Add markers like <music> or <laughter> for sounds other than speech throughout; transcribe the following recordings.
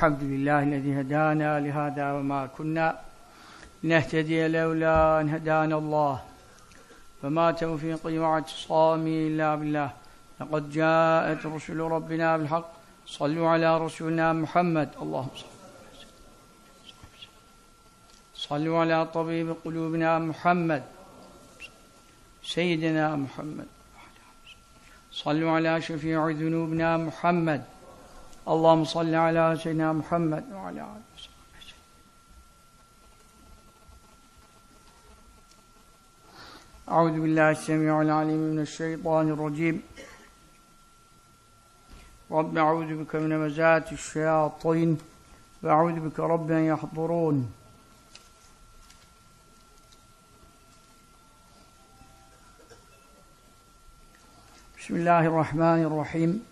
الحمد لله الذي هدانا لهذا وما كنا لنهتدي لولا أن هدانا الله. وما توفيقي واعتصامي إلا بالله. لقد جاءت رسل ربنا بالحق. صلوا على رسولنا محمد. اللهم صل صلوا على طبيب قلوبنا محمد. سيدنا محمد. صلوا على شفيع ذنوبنا محمد. اللهم صل على سيدنا محمد وعلى آله وصحبه أعوذ بالله السميع العليم من الشيطان الرجيم. رب أعوذ بك من مزات الشياطين وأعوذ بك رب أن يحضرون. بسم الله الرحمن الرحيم.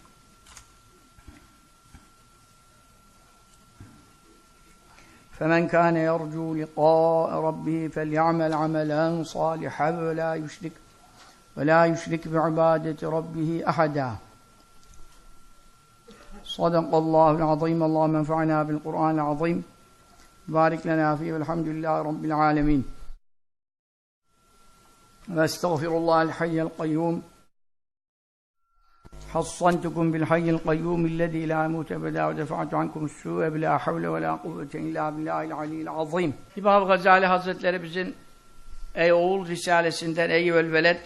فمن كان يرجو لقاء ربه فليعمل عملا صالحا ولا يشرك ولا يشرك بعبادة ربه أحدا. صدق الله العظيم. اللهم انفعنا بالقرآن العظيم. بارك لنا فيه والحمد لله رب العالمين. وأستغفر الله الحي القيوم. حصنتكم بالحي القيوم الذي لا يموت ابدا ودفعت عنكم السوء بلا حول ولا قوة الا بالله العلي العظيم. İmam Gazali Hazretleri bizim Ey Oğul Risalesinden Ey Velveled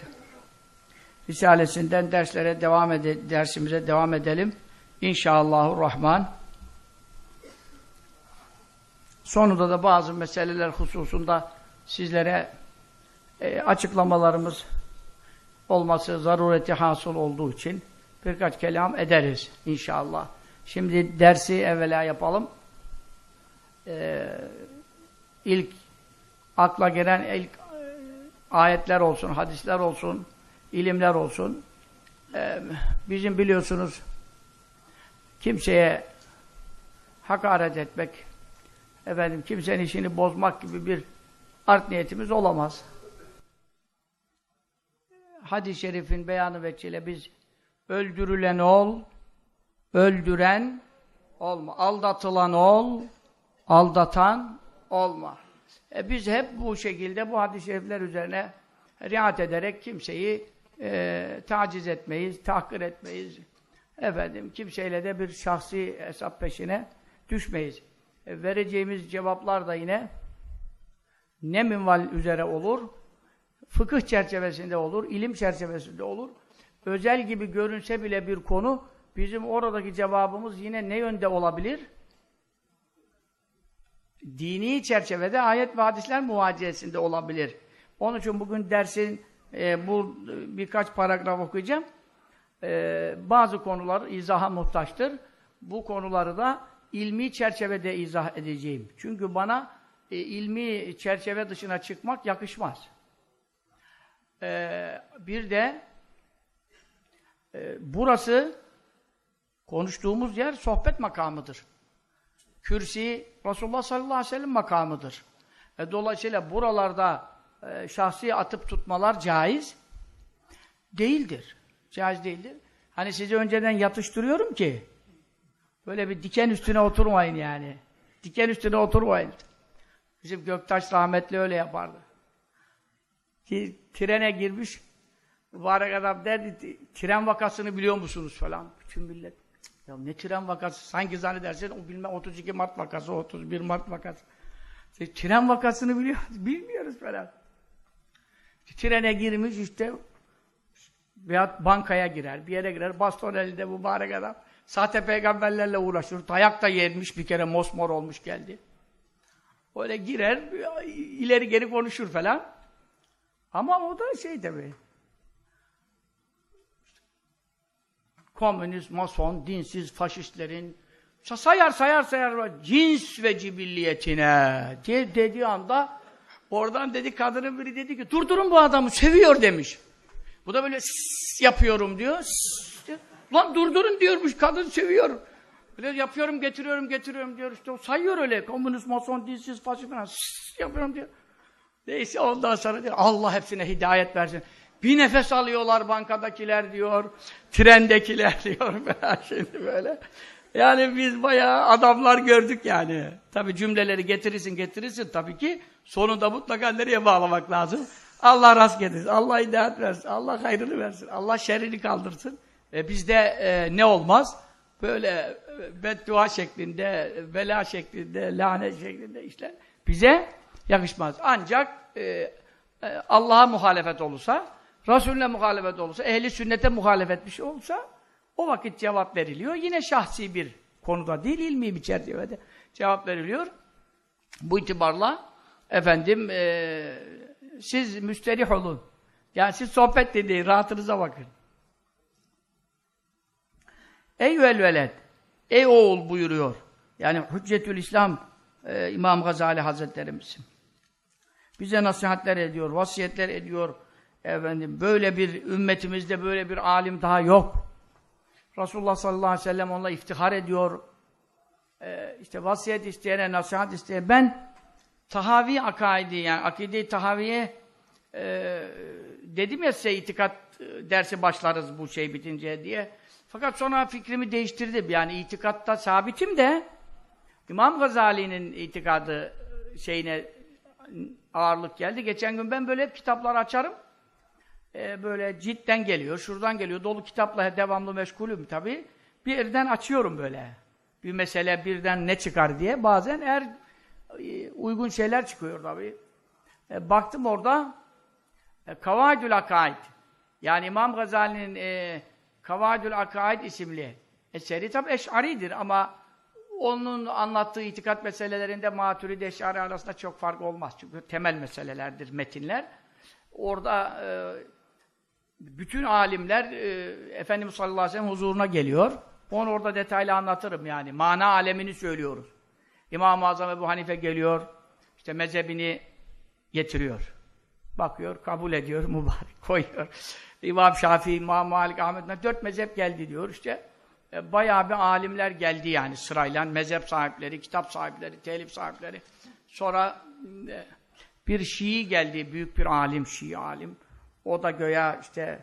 Risalesinden derslere devam ede dersimize devam edelim. İnşallahurrahman. Sonunda da bazı meseleler hususunda sizlere e, açıklamalarımız olması zarureti hasıl olduğu için birkaç kelam ederiz inşallah. Şimdi dersi evvela yapalım. Ee, ilk akla gelen ilk e, ayetler olsun, hadisler olsun, ilimler olsun. Ee, bizim biliyorsunuz kimseye hakaret etmek, efendim kimsenin işini bozmak gibi bir art niyetimiz olamaz. Hadis-i şerifin beyanı veçile biz öldürülen ol, öldüren olma. Aldatılan ol, aldatan olma. E biz hep bu şekilde bu hadis-i şerifler üzerine riayet ederek kimseyi e, taciz etmeyiz, tahkir etmeyiz. Efendim kimseyle de bir şahsi hesap peşine düşmeyiz. E, vereceğimiz cevaplar da yine ne minval üzere olur? Fıkıh çerçevesinde olur, ilim çerçevesinde olur özel gibi görünse bile bir konu, bizim oradaki cevabımız yine ne yönde olabilir? Dini çerçevede ayet ve hadisler muvaciyesinde olabilir. Onun için bugün dersin e, bu birkaç paragraf okuyacağım. E, bazı konular izaha muhtaçtır. Bu konuları da ilmi çerçevede izah edeceğim. Çünkü bana e, ilmi çerçeve dışına çıkmak yakışmaz. E, bir de e, burası konuştuğumuz yer sohbet makamıdır. Kürsi Resulullah sallallahu aleyhi ve sellem makamıdır. E, dolayısıyla buralarda e, şahsi atıp tutmalar caiz değildir. Caiz değildir. Hani sizi önceden yatıştırıyorum ki böyle bir diken üstüne oturmayın yani. Diken üstüne oturmayın. Bizim Göktaş rahmetli öyle yapardı. Ki trene girmiş Mübarek adam derdi, tren vakasını biliyor musunuz falan. Bütün millet. Ya ne tren vakası? Sanki zannedersin o bilmem 32 Mart vakası, 31 Mart vakası. İşte, tren vakasını biliyor, <laughs> bilmiyoruz falan. Trene girmiş işte veya bankaya girer, bir yere girer, baston elinde mübarek adam. Sahte peygamberlerle uğraşır. Dayak da yermiş bir kere mosmor olmuş geldi. Öyle girer, ileri geri konuşur falan. Ama o da şey tabii. Komünist, mason, dinsiz, faşistlerin sayar sayar sayar cins ve cibilliyetine diye dediği anda oradan dedi kadının biri dedi ki durdurun bu adamı seviyor demiş. Bu da böyle yapıyorum diyor. diyor. Lan durdurun diyormuş kadın seviyor. Böyle yapıyorum getiriyorum getiriyorum diyor işte sayıyor öyle komünist, mason, dinsiz, faşist falan yapıyorum diyor. Neyse ondan sonra diyor Allah hepsine hidayet versin. Bir nefes alıyorlar bankadakiler diyor, trendekiler <laughs> diyor şimdi böyle. Yani biz bayağı adamlar gördük yani. Tabi cümleleri getirirsin getirirsin tabii ki sonunda mutlaka nereye bağlamak lazım? Allah rast getirsin, Allah hidayet versin, Allah hayrını versin, Allah şerrini kaldırsın. E bizde e, ne olmaz? Böyle e, beddua şeklinde, bela şeklinde, lanet şeklinde işler bize yakışmaz. Ancak e, e, Allah'a muhalefet olursa, Resulüne muhalefet olursa, ehli sünnete muhalefet bir şey olursa o vakit cevap veriliyor. Yine şahsi bir konuda değil, ilmi bir çerçevede cevap veriliyor. Bu itibarla efendim e, siz müsterih olun. Yani siz sohbet dediği rahatınıza bakın. Ey veled, ey oğul buyuruyor. Yani Hüccetül İslam e, İmam Gazali Hazretlerimiz. Bize nasihatler ediyor, vasiyetler ediyor. Efendim böyle bir ümmetimizde böyle bir alim daha yok. Resulullah sallallahu aleyhi ve sellem onunla iftihar ediyor. Ee, işte vasiyet isteyene, nasihat isteyene. Ben tahavi akaidi yani akide-i tahaviye e, dedim ya size itikat e, dersi başlarız bu şey bitince diye. Fakat sonra fikrimi değiştirdim. Yani itikatta sabitim de İmam Gazali'nin itikadı şeyine ağırlık geldi. Geçen gün ben böyle hep kitaplar açarım. Ee, böyle cidden geliyor, şuradan geliyor. Dolu kitapla devamlı meşgulüm tabii. Bir yerden açıyorum böyle. Bir mesele birden ne çıkar diye. Bazen eğer e, uygun şeyler çıkıyor tabii. E, baktım orada e, Kavaidül Akaid. Yani İmam Gazali'nin e, Kavaidül Akaid isimli eseri tabi eşaridir ama onun anlattığı itikat meselelerinde Maturidi Eşari arasında çok fark olmaz. Çünkü temel meselelerdir metinler. Orada e, bütün alimler e, Efendimiz sallallahu aleyhi ve sellem huzuruna geliyor. Onu orada detaylı anlatırım yani. Mana alemini söylüyoruz. İmam-ı Azam Ebu Hanife geliyor. işte mezhebini getiriyor. Bakıyor, kabul ediyor, <laughs> mübarek koyuyor. İmam Şafii, İmam Malik, Ahmet, dört mezhep geldi diyor. İşte e, bayağı bir alimler geldi yani sırayla. Mezhep sahipleri, kitap sahipleri, telif sahipleri. Sonra e, bir Şii geldi, büyük bir alim, Şii alim. O da göya işte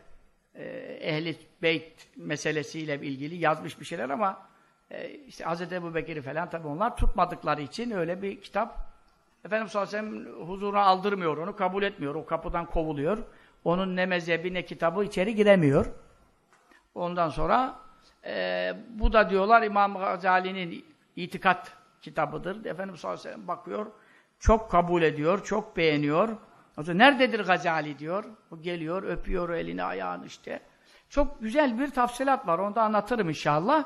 e, ehli beyt meselesiyle ilgili yazmış bir şeyler ama e, işte Hz. Ebu Bekir'i falan tabi onlar tutmadıkları için öyle bir kitap Efendimiz sallallahu aleyhi ve sellem huzuruna aldırmıyor onu, kabul etmiyor. O kapıdan kovuluyor. Onun ne mezhebi ne kitabı içeri giremiyor. Ondan sonra e, bu da diyorlar İmam Gazali'nin itikat kitabıdır. Efendimiz sallallahu aleyhi ve sellem bakıyor, çok kabul ediyor, çok beğeniyor. Zaman nerededir Gazali diyor. O geliyor, öpüyor elini, ayağını işte. Çok güzel bir tafsilat var. Onu da anlatırım inşallah.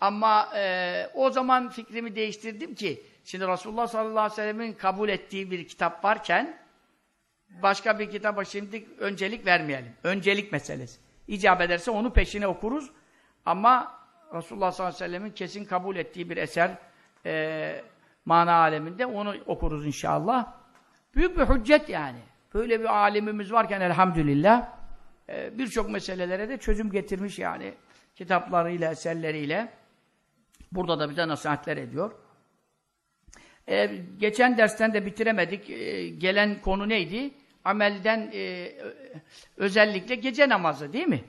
Ama e, o zaman fikrimi değiştirdim ki şimdi Resulullah sallallahu aleyhi ve sellemin kabul ettiği bir kitap varken başka bir kitaba şimdi öncelik vermeyelim. Öncelik meselesi. İcap ederse onu peşine okuruz. Ama Resulullah sallallahu aleyhi ve sellemin kesin kabul ettiği bir eser e, mana aleminde onu okuruz inşallah. Büyük bir hüccet yani. Böyle bir alimimiz varken elhamdülillah e, birçok meselelere de çözüm getirmiş yani. Kitaplarıyla, eserleriyle. Burada da bize nasihatler ediyor. E, geçen dersten de bitiremedik. E, gelen konu neydi? Amelden e, özellikle gece namazı değil mi?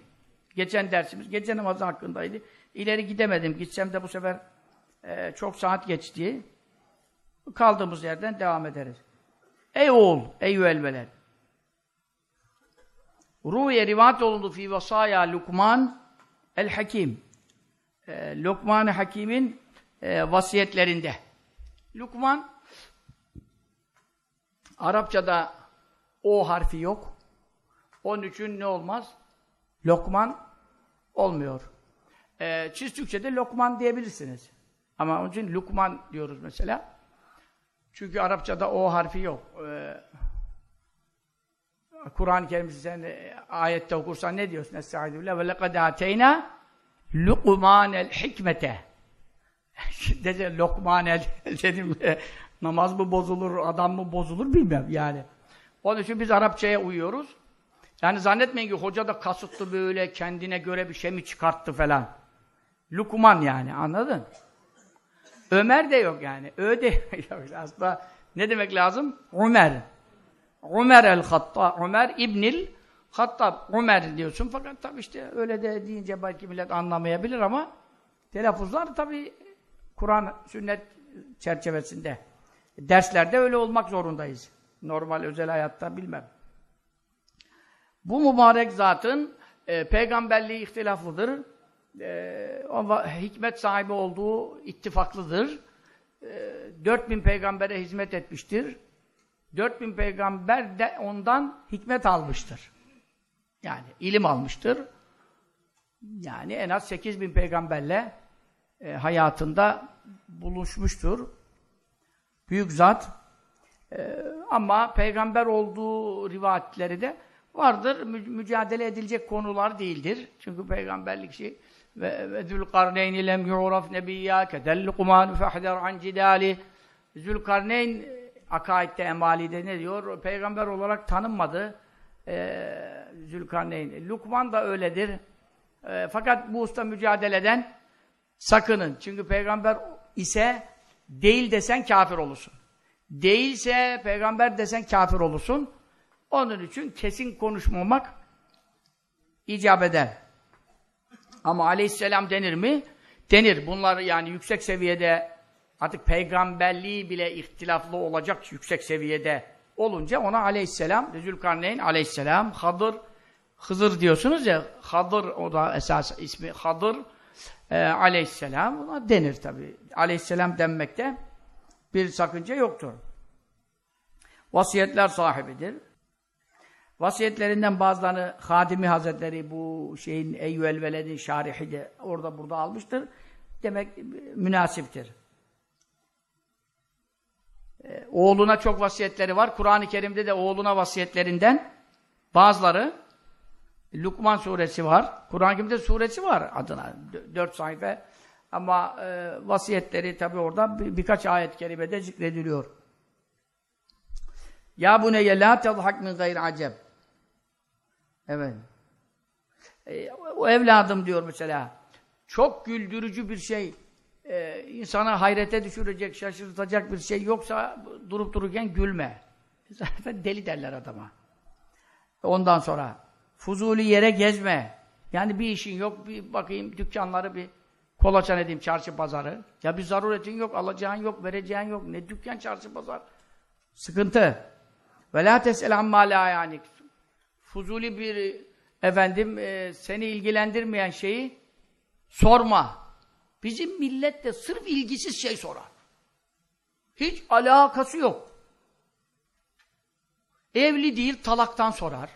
Geçen dersimiz gece namazı hakkındaydı. İleri gidemedim. Gitsem de bu sefer e, çok saat geçti. Kaldığımız yerden devam ederiz. Ey oğul, ey velveled. Ruhiye rivayet olundu fi vasaya Lukman el-Hakim. E, Lokman-ı Hakim'in e, vasiyetlerinde. Lukman Arapçada o harfi yok. Onun için ne olmaz? Lokman olmuyor. E, siz Türkçe'de Lokman diyebilirsiniz. Ama onun için Lukman diyoruz mesela. Çünkü Arapçada o harfi yok. Ee, Kur'an-ı Kerim'i sen e, ayette okursan ne diyorsun? Estaizu billah ve lekad ateyna lukmanel hikmete. <laughs> Dese lokmanel <laughs> dedim e, namaz mı bozulur, adam mı bozulur bilmem yani. Onun için biz Arapçaya uyuyoruz. Yani zannetmeyin ki hoca da kasıtlı böyle kendine göre bir şey mi çıkarttı falan. Lukman yani anladın? Ömer de yok yani. Ö de <laughs> yok. Aslında ne demek lazım? Ömer. Ömer el-Hattab. Ömer İbnil Hattab. Ömer diyorsun fakat tabii işte öyle de deyince belki millet anlamayabilir ama Telaffuzlar tabi Kur'an, sünnet çerçevesinde. Derslerde öyle olmak zorundayız. Normal özel hayatta bilmem. Bu mübarek zatın e, peygamberliği ihtilaflıdır. E, hikmet sahibi olduğu ittifaklıdır. E, 4000 peygambere hizmet etmiştir. 4000 peygamber de ondan hikmet almıştır. Yani ilim almıştır. Yani en az 8000 peygamberle e, hayatında buluşmuştur. Büyük zat. E, ama peygamber olduğu rivayetleri de vardır. Mü mücadele edilecek konular değildir. Çünkü peygamberlik şey ve Zülkarneyn lem yu'raf nebiyya kedel Luqman fahder an cidali Zülkarneyn akaidde emalide ne diyor? Peygamber olarak tanınmadı. Ee, Zülkarneyn. Lukman da öyledir. Ee, fakat bu usta mücadeleden sakının. Çünkü peygamber ise değil desen kafir olursun. Değilse peygamber desen kafir olursun. Onun için kesin konuşmamak icap eder. Ama aleyhisselam denir mi? Denir. Bunlar yani yüksek seviyede artık peygamberliği bile ihtilaflı olacak yüksek seviyede olunca ona aleyhisselam, Zülkarneyn aleyhisselam, Hadır, Hızır diyorsunuz ya, Hadır o da esas ismi Hadır e, aleyhisselam ona denir tabi. Aleyhisselam denmekte bir sakınca yoktur. Vasiyetler sahibidir. Vasiyetlerinden bazılarını Hadimi Hazretleri bu şeyin Eyyüel Veled'in şarihi de orada burada almıştır. Demek münasiptir. Ee, oğluna çok vasiyetleri var. Kur'an-ı Kerim'de de oğluna vasiyetlerinden bazıları Lukman suresi var. Kur'an-ı Kerim'de suresi var adına. Dört sayfa. Ama e, vasiyetleri tabi orada bir, birkaç ayet-i kerimede zikrediliyor. Ya bu neye la tadhak min gayr aceb. Evet. E, o evladım diyor mesela. Çok güldürücü bir şey, e, insana hayrete düşürecek, şaşırtacak bir şey yoksa durup dururken gülme. Zaten <laughs> deli derler adama. Ondan sonra fuzuli yere gezme. Yani bir işin yok, bir bakayım dükkanları bir kolaçan edeyim çarşı pazarı. Ya bir zaruretin yok, alacağın yok, vereceğin yok. Ne dükkan çarşı pazar? Sıkıntı. Ve la tesel amma la. Fuzuli bir efendim e, seni ilgilendirmeyen şeyi sorma. Bizim millet de sırf ilgisiz şey sorar. Hiç alakası yok. Evli değil, talaktan sorar.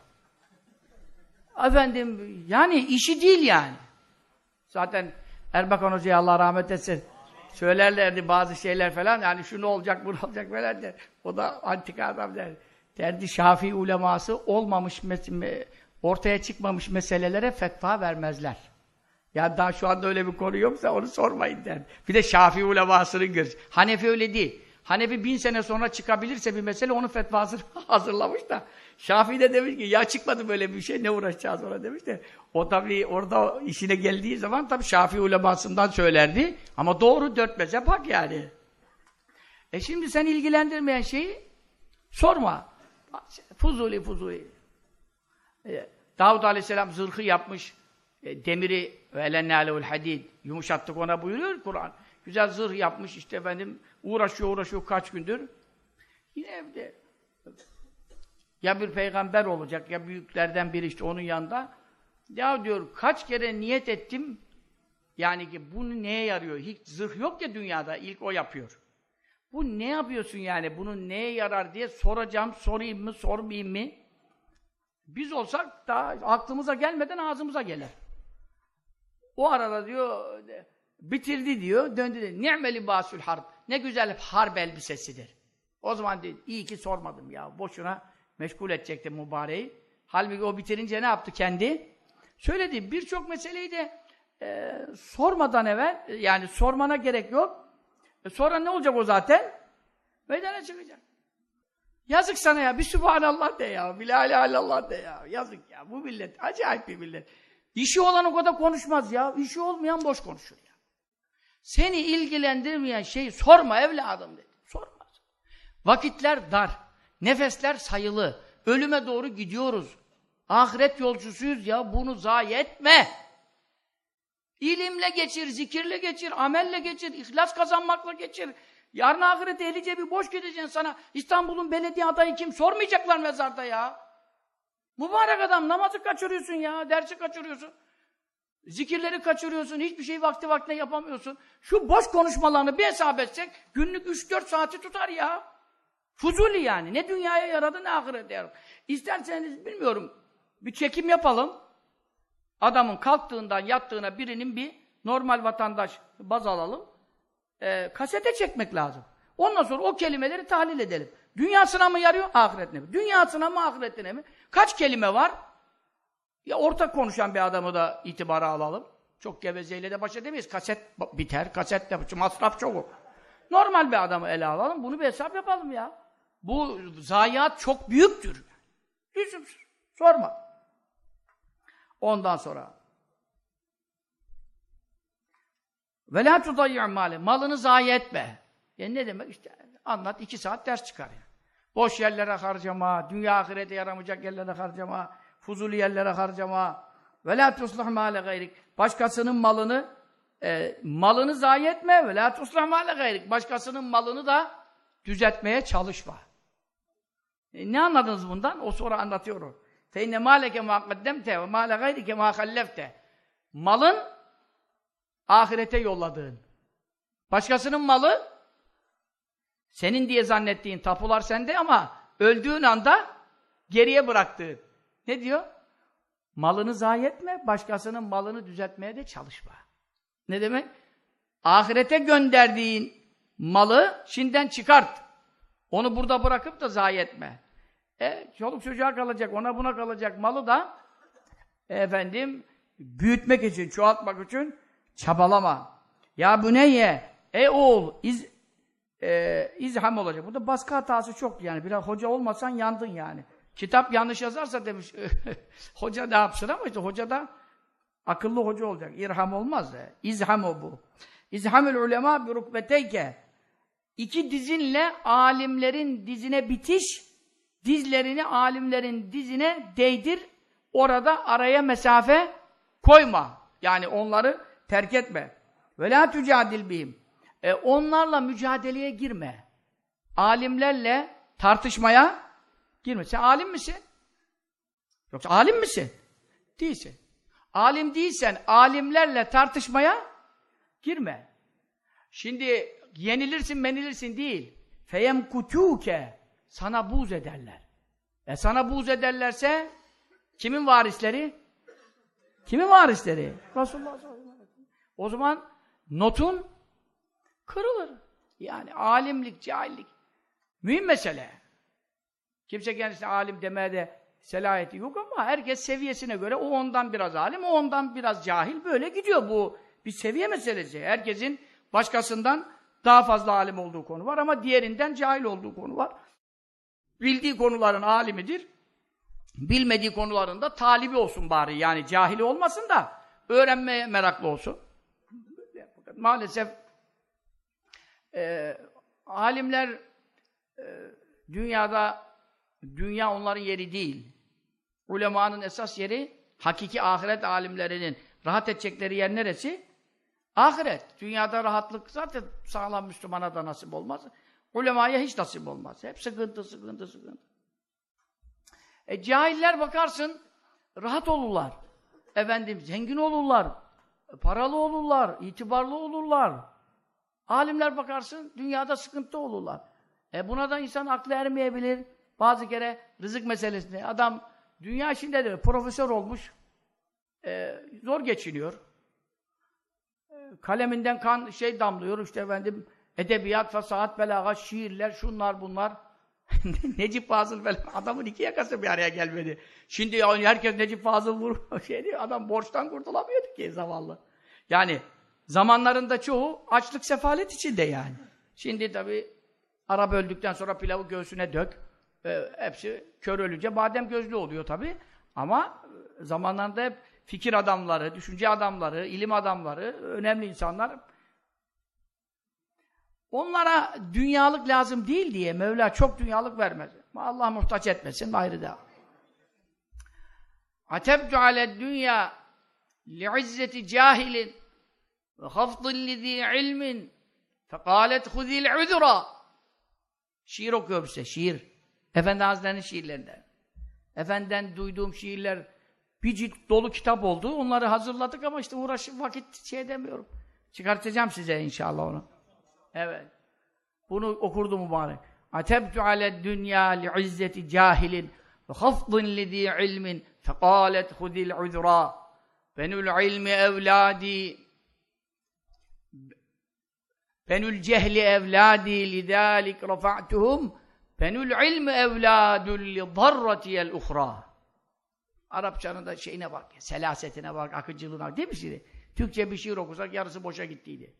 Efendim, yani işi değil yani. Zaten Erbakan Hoca'ya Allah rahmet etsin. Söylerlerdi bazı şeyler falan. Yani şu ne olacak, bu olacak falan der. O da antika adam der. Derdi Şafii uleması olmamış, ortaya çıkmamış meselelere fetva vermezler. Ya daha şu anda öyle bir konu yoksa onu sormayın der. Bir de Şafii ulemasının görüşü. Hanefi öyle değil. Hanefi bin sene sonra çıkabilirse bir mesele onun fetvasını <laughs> hazırlamış da. Şafii de demiş ki ya çıkmadı böyle bir şey ne uğraşacağız ona demiş de. O tabii orada işine geldiği zaman tabii Şafii ulemasından söylerdi. Ama doğru dört mezhep hak yani. E şimdi sen ilgilendirmeyen şeyi sorma. Fuzuli fuzuli. E, Davud Aleyhisselam zırhı yapmış. E, demiri ve elennâlehul hadid yumuşattık ona buyuruyor Kur'an. Güzel zırh yapmış işte efendim uğraşıyor uğraşıyor kaç gündür. Yine evde ya bir peygamber olacak ya büyüklerden biri işte onun yanında. Ya diyor kaç kere niyet ettim yani ki bunu neye yarıyor? Hiç zırh yok ya dünyada ilk o yapıyor. Bu ne yapıyorsun yani? Bunun neye yarar diye soracağım, sorayım mı, sormayayım mı? Biz olsak daha aklımıza gelmeden ağzımıza gelir. O arada diyor, bitirdi diyor, döndü de ni'meli basül harp. Ne güzel harp elbisesidir. O zaman dedi, iyi ki sormadım ya, boşuna meşgul edecekti mübareği. Halbuki o bitirince ne yaptı kendi? Söyledi, birçok meseleyi de e, sormadan evvel, yani sormana gerek yok. E sonra ne olacak o zaten? Meydana çıkacak. Yazık sana ya, bir Sübhanallah de ya, bir La ilahe de ya. Yazık ya, bu millet, acayip bir millet. İşi olan o kadar konuşmaz ya. İşi olmayan boş konuşur ya. Seni ilgilendirmeyen şeyi sorma evladım dedi. Sormaz. Vakitler dar. Nefesler sayılı. Ölüme doğru gidiyoruz. Ahiret yolcusuyuz ya bunu zayi etme. İlimle geçir, zikirle geçir, amelle geçir, ihlas kazanmakla geçir. Yarın ahirete eli cebi boş gideceksin sana. İstanbul'un belediye adayı kim? Sormayacaklar mezarda ya. Mübarek adam namazı kaçırıyorsun ya, dersi kaçırıyorsun. Zikirleri kaçırıyorsun, hiçbir şey vakti vaktine yapamıyorsun. Şu boş konuşmalarını bir hesap etsek günlük 3-4 saati tutar ya. Fuzuli yani. Ne dünyaya yaradı ne ahirete yaradı. İsterseniz bilmiyorum bir çekim yapalım. Adamın kalktığından yattığına birinin bir normal vatandaş baz alalım. Ee, kasete çekmek lazım. Ondan sonra o kelimeleri tahlil edelim. Dünyasına mı yarıyor? Ahiretine mi? Dünyasına mı ahiretine mi? Kaç kelime var? Ya ortak konuşan bir adamı da itibara alalım. Çok gevezeyle de baş edemeyiz. Kaset biter, kaset de masraf çok. Normal bir adamı ele alalım. Bunu bir hesap yapalım ya. Bu zayiat çok büyüktür. Lüzumsuz. Sorma. Ondan sonra ve la tudayyi mali. Malını zayi etme. Yani ne demek? işte anlat iki saat ders çıkar yani. Boş yerlere harcama, dünya ahirete yaramayacak yerlere harcama, fuzuli yerlere harcama. Ve la tuslah male. Başkasının malını e, malını zayi etme ve la tuslah male. Başkasının malını da düzeltmeye çalışma. E, ne anladınız bundan? O sonra anlatıyor Mâleke mâ kaddemte ve mâle gayrike mâ hallefte. Malın ahirete yolladığın. Başkasının malı senin diye zannettiğin tapular sende ama öldüğün anda geriye bıraktığın. Ne diyor? Malını zayi etme, başkasının malını düzeltmeye de çalışma. Ne demek? Ahirete gönderdiğin malı şimdiden çıkart. Onu burada bırakıp da zayi etme. E, çoluk çocuğa kalacak, ona buna kalacak malı da efendim büyütmek için, çoğaltmak için çabalama. Ya bu neye? Ey oğul, iz, e, izham olacak. Burada baskı hatası çok yani. Biraz hoca olmasan yandın yani. Kitap yanlış yazarsa demiş, <laughs> hoca ne yapsın ama işte hoca da akıllı hoca olacak. İrham olmaz da. İzham o bu. İzhamül ulema bi rukbeteyke. İki dizinle alimlerin dizine bitiş, dizlerini alimlerin dizine değdir, orada araya mesafe koyma. Yani onları terk etme. Ve la tücadil bihim. E, onlarla mücadeleye girme. Alimlerle tartışmaya girme. Sen alim misin? Yoksa alim misin? Değilsin. Alim değilsen alimlerle tartışmaya girme. Şimdi yenilirsin menilirsin değil. Feyem kutuke sana buz ederler. E sana buz ederlerse kimin varisleri? Kimin varisleri? Resulullah. O zaman notun kırılır. Yani alimlik, cahillik. Mühim mesele. Kimse kendisine alim demeye de selahiyeti yok ama herkes seviyesine göre o ondan biraz alim, o ondan biraz cahil. Böyle gidiyor bu. Bir seviye meselesi. Herkesin başkasından daha fazla alim olduğu konu var ama diğerinden cahil olduğu konu var. Bildiği konuların alimidir. Bilmediği konularında talibi olsun bari. Yani cahili olmasın da öğrenmeye meraklı olsun. Maalesef e, alimler e, dünyada dünya onların yeri değil. Ulemanın esas yeri hakiki ahiret alimlerinin rahat edecekleri yer neresi? Ahiret. Dünyada rahatlık zaten sağlam Müslümana da nasip olmaz. Ulemaya hiç nasip olmaz. Hep sıkıntı, sıkıntı, sıkıntı. E cahiller bakarsın, rahat olurlar. Efendim, zengin olurlar. Paralı olurlar, itibarlı olurlar. Alimler bakarsın, dünyada sıkıntı olurlar. E buna da insan aklı ermeyebilir. Bazı kere rızık meselesinde. Adam dünya içinde de profesör olmuş, e, zor geçiniyor. E, kaleminden kan şey damlıyor, işte efendim, edebiyat, fasahat, belagat, şiirler, şunlar bunlar. <laughs> Necip Fazıl falan, adamın iki yakası bir araya gelmedi. Şimdi ya herkes Necip Fazıl vur, <laughs> şey diyor, adam borçtan kurtulamıyordu ki zavallı. Yani zamanlarında çoğu açlık sefalet içinde yani. Şimdi tabi Arap öldükten sonra pilavı göğsüne dök. E, hepsi kör ölünce badem gözlü oluyor tabi. Ama zamanlarında hep fikir adamları, düşünce adamları, ilim adamları, önemli insanlar Onlara dünyalık lazım değil diye Mevla çok dünyalık vermez. Allah muhtaç etmesin ayrı da. Atebtu ale dünya li'izzeti cahilin ve hafdın lizî ilmin fekâlet huzil udra Şiir okuyor bize, şiir. Efendi Hazretleri'nin şiirlerinden. Efendiden duyduğum şiirler bir cilt dolu kitap oldu. Onları hazırladık ama işte uğraşıp vakit şey edemiyorum. Çıkartacağım size inşallah onu. Evet. Bunu okurdu mübarek. Atebtu ale dünya li izzeti cahilin ve hafdın lidî ilmin fekâlet hudil udra benül ilmi evlâdi benül cehli evlâdi lidâlik rafa'tuhum benül ilmi evlâdül li darratiyel uhrâ Arapçanın da şeyine bak, selasetine bak, akıcılığına bak. Değil mi şimdi? Türkçe bir şiir okusak yarısı boşa gittiydi.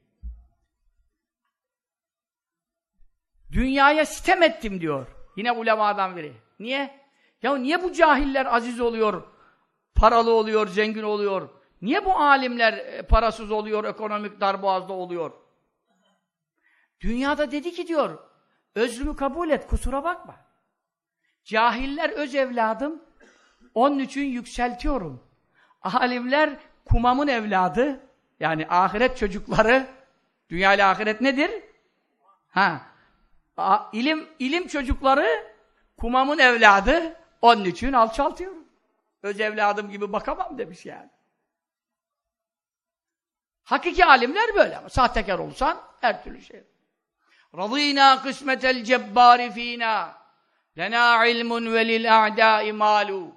Dünyaya sitem ettim diyor. Yine ulemadan biri. Niye? Ya niye bu cahiller aziz oluyor, paralı oluyor, zengin oluyor? Niye bu alimler e, parasız oluyor, ekonomik darboğazda oluyor? Dünyada dedi ki diyor, özrümü kabul et, kusura bakma. Cahiller öz evladım, onun için yükseltiyorum. Alimler kumamın evladı, yani ahiret çocukları, dünya ile ahiret nedir? Ha, A, ilim, ilim çocukları kumamın evladı, onun için alçaltıyorum. Öz evladım gibi bakamam demiş yani. Hakiki alimler böyle ama sahtekar olsan her türlü şey. Radînâ kısmetel cebbâri fînâ lenâ ilmun ve lil a'dâi mâlû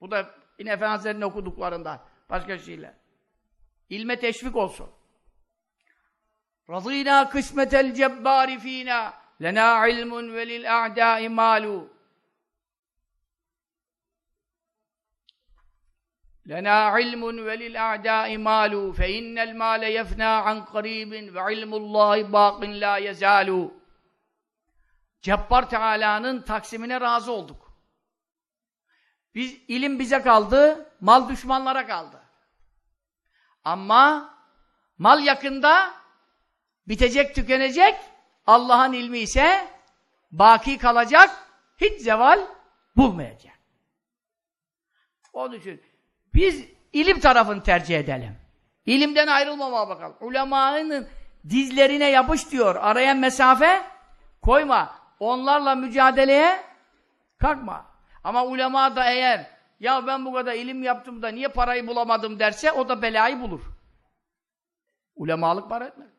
Bu da yine Efendimizlerin okuduklarından. Başka şeyler. İlme teşvik olsun. Radînâ kısmetel cebbâri fînâ Lena ilmun ve lil a'dâi malu. Lena ilmun ve lil a'dâi malu. Fe innel mâle yefnâ an karibin ve ilmullâhi bâkin la yezâlu. Cebbar Teala'nın taksimine razı olduk. Biz, ilim bize kaldı, mal düşmanlara kaldı. Ama mal yakında bitecek, tükenecek, Allah'ın ilmi ise baki kalacak, hiç zeval bulmayacak. Onun için biz ilim tarafını tercih edelim. İlimden ayrılmamaya bakalım. Ulemanın dizlerine yapış diyor. Araya mesafe koyma. Onlarla mücadeleye kalkma. Ama ulema da eğer ya ben bu kadar ilim yaptım da niye parayı bulamadım derse o da belayı bulur. Ulemalık para etmez.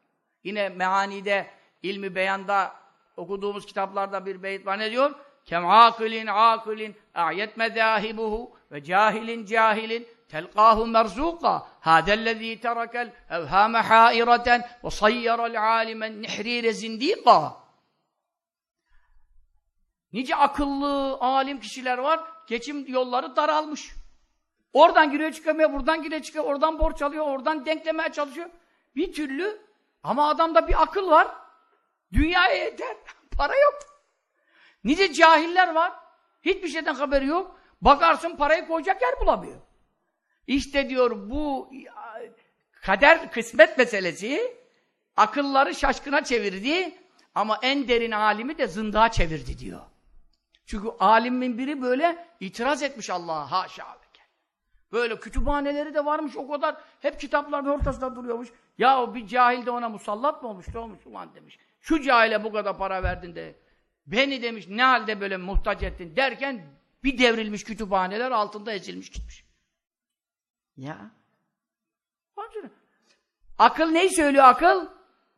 Yine meanide, ilmi beyanda okuduğumuz kitaplarda bir beyit var ne diyor? Kem akilin akilin a'yet mezahibuhu ve cahilin cahilin telqahu merzuqa hadellezî terekel evhâme hâireten ve sayyarel âlimen nihrîre zindîqa Nice akıllı, alim kişiler var, geçim yolları daralmış. Oradan giriyor çıkamıyor, buradan giriyor çıkıyor, oradan borç alıyor, oradan denklemeye çalışıyor. Bir türlü ama adamda bir akıl var. Dünyaya yeter. <laughs> Para yok. Nice cahiller var. Hiçbir şeyden haberi yok. Bakarsın parayı koyacak yer bulamıyor. İşte diyor bu kader kısmet meselesi akılları şaşkına çevirdi ama en derin alimi de zındığa çevirdi diyor. Çünkü alimin biri böyle itiraz etmiş Allah'a haşa. Böyle kütüphaneleri de varmış o kadar. Hep kitapların ortasında duruyormuş. Ya o bir cahil de ona musallat mı olmuş? Ne olmuş ulan demiş. Şu cahile bu kadar para verdin de beni demiş ne halde böyle muhtaç ettin derken bir devrilmiş kütüphaneler altında ezilmiş gitmiş. Ya. Akıl neyi söylüyor akıl?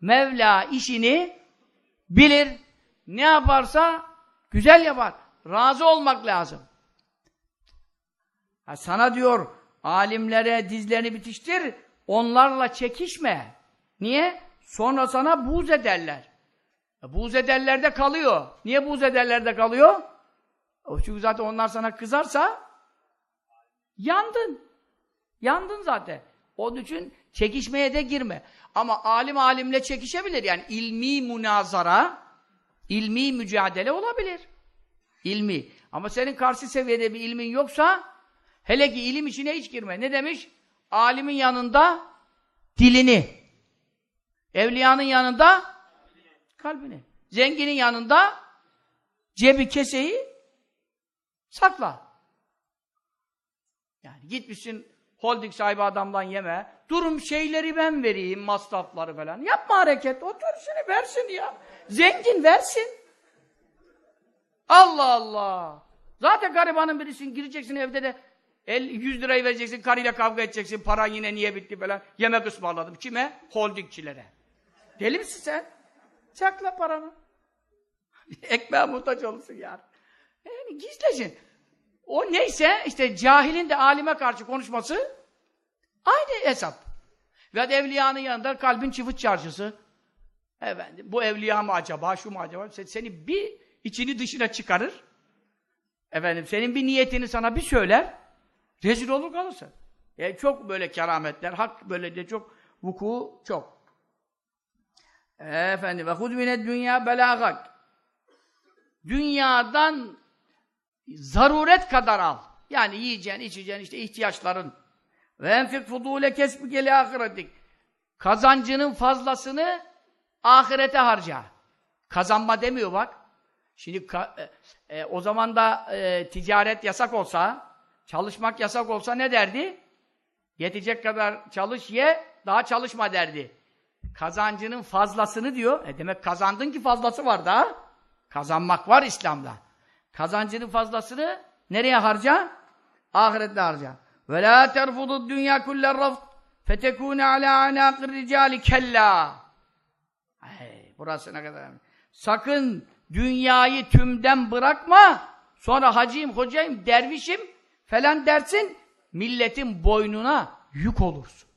Mevla işini bilir. Ne yaparsa güzel yapar. Razı olmak lazım. Ha sana diyor alimlere dizlerini bitiştir, onlarla çekişme. Niye? Sonra sana buğz ederler. E, buğz ederlerde kalıyor. Niye buğz ederlerde kalıyor? O çünkü zaten onlar sana kızarsa yandın. Yandın zaten. Onun için çekişmeye de girme. Ama alim alimle çekişebilir. Yani ilmi münazara, ilmi mücadele olabilir. İlmi. Ama senin karşı seviyede bir ilmin yoksa hele ki ilim içine hiç girme. Ne demiş? Alimin yanında dilini. Evliyanın yanında kalbini. Zenginin yanında cebi keseyi sakla. Yani gitmişsin holding sahibi adamdan yeme. Durum şeyleri ben vereyim, masrafları falan. Yapma hareket, otur şunu versin ya. Zengin versin. Allah Allah. Zaten garibanın birisin, gireceksin evde de 50, 100 lirayı vereceksin, karıyla kavga edeceksin, paran yine niye bitti falan. Yemek ısmarladım. Kime? Holdingçilere. Deli misin sen? Çakla paranı. <laughs> Ekmeğe muhtaç olursun yani. Yani gizlesin. O neyse işte cahilin de alime karşı konuşması aynı hesap. Ve evliyanın yanında kalbin çıvıt çarşısı. Efendim bu evliya mı acaba, şu mu acaba? Seni bir içini dışına çıkarır. Efendim senin bir niyetini sana bir söyler. Rezil olur kalırsın. Yani çok böyle kerametler, hak böyle de çok vuku çok. Efendim ve hud mined dünya belagak. Dünyadan zaruret kadar al. Yani yiyeceğin, içeceğin işte ihtiyaçların. Ve enfik fudule kesbike li ahiretik. Kazancının fazlasını ahirete harca. Kazanma demiyor bak. Şimdi e, e, o zaman da e, ticaret yasak olsa, çalışmak yasak olsa ne derdi? Yetecek kadar çalış ye, daha çalışma derdi. Kazancının fazlasını diyor. E demek kazandın ki fazlası var daha. Kazanmak var İslam'da. Kazancının fazlasını nereye harca? Ahirette harca. Ve la terfudu dünya kuller raft fetekune ala anaqir ricali kella. Burası ne kadar önemli. Sakın dünyayı tümden bırakma. Sonra hacıyım, hocayım, dervişim falan dersin. Milletin boynuna yük olursun.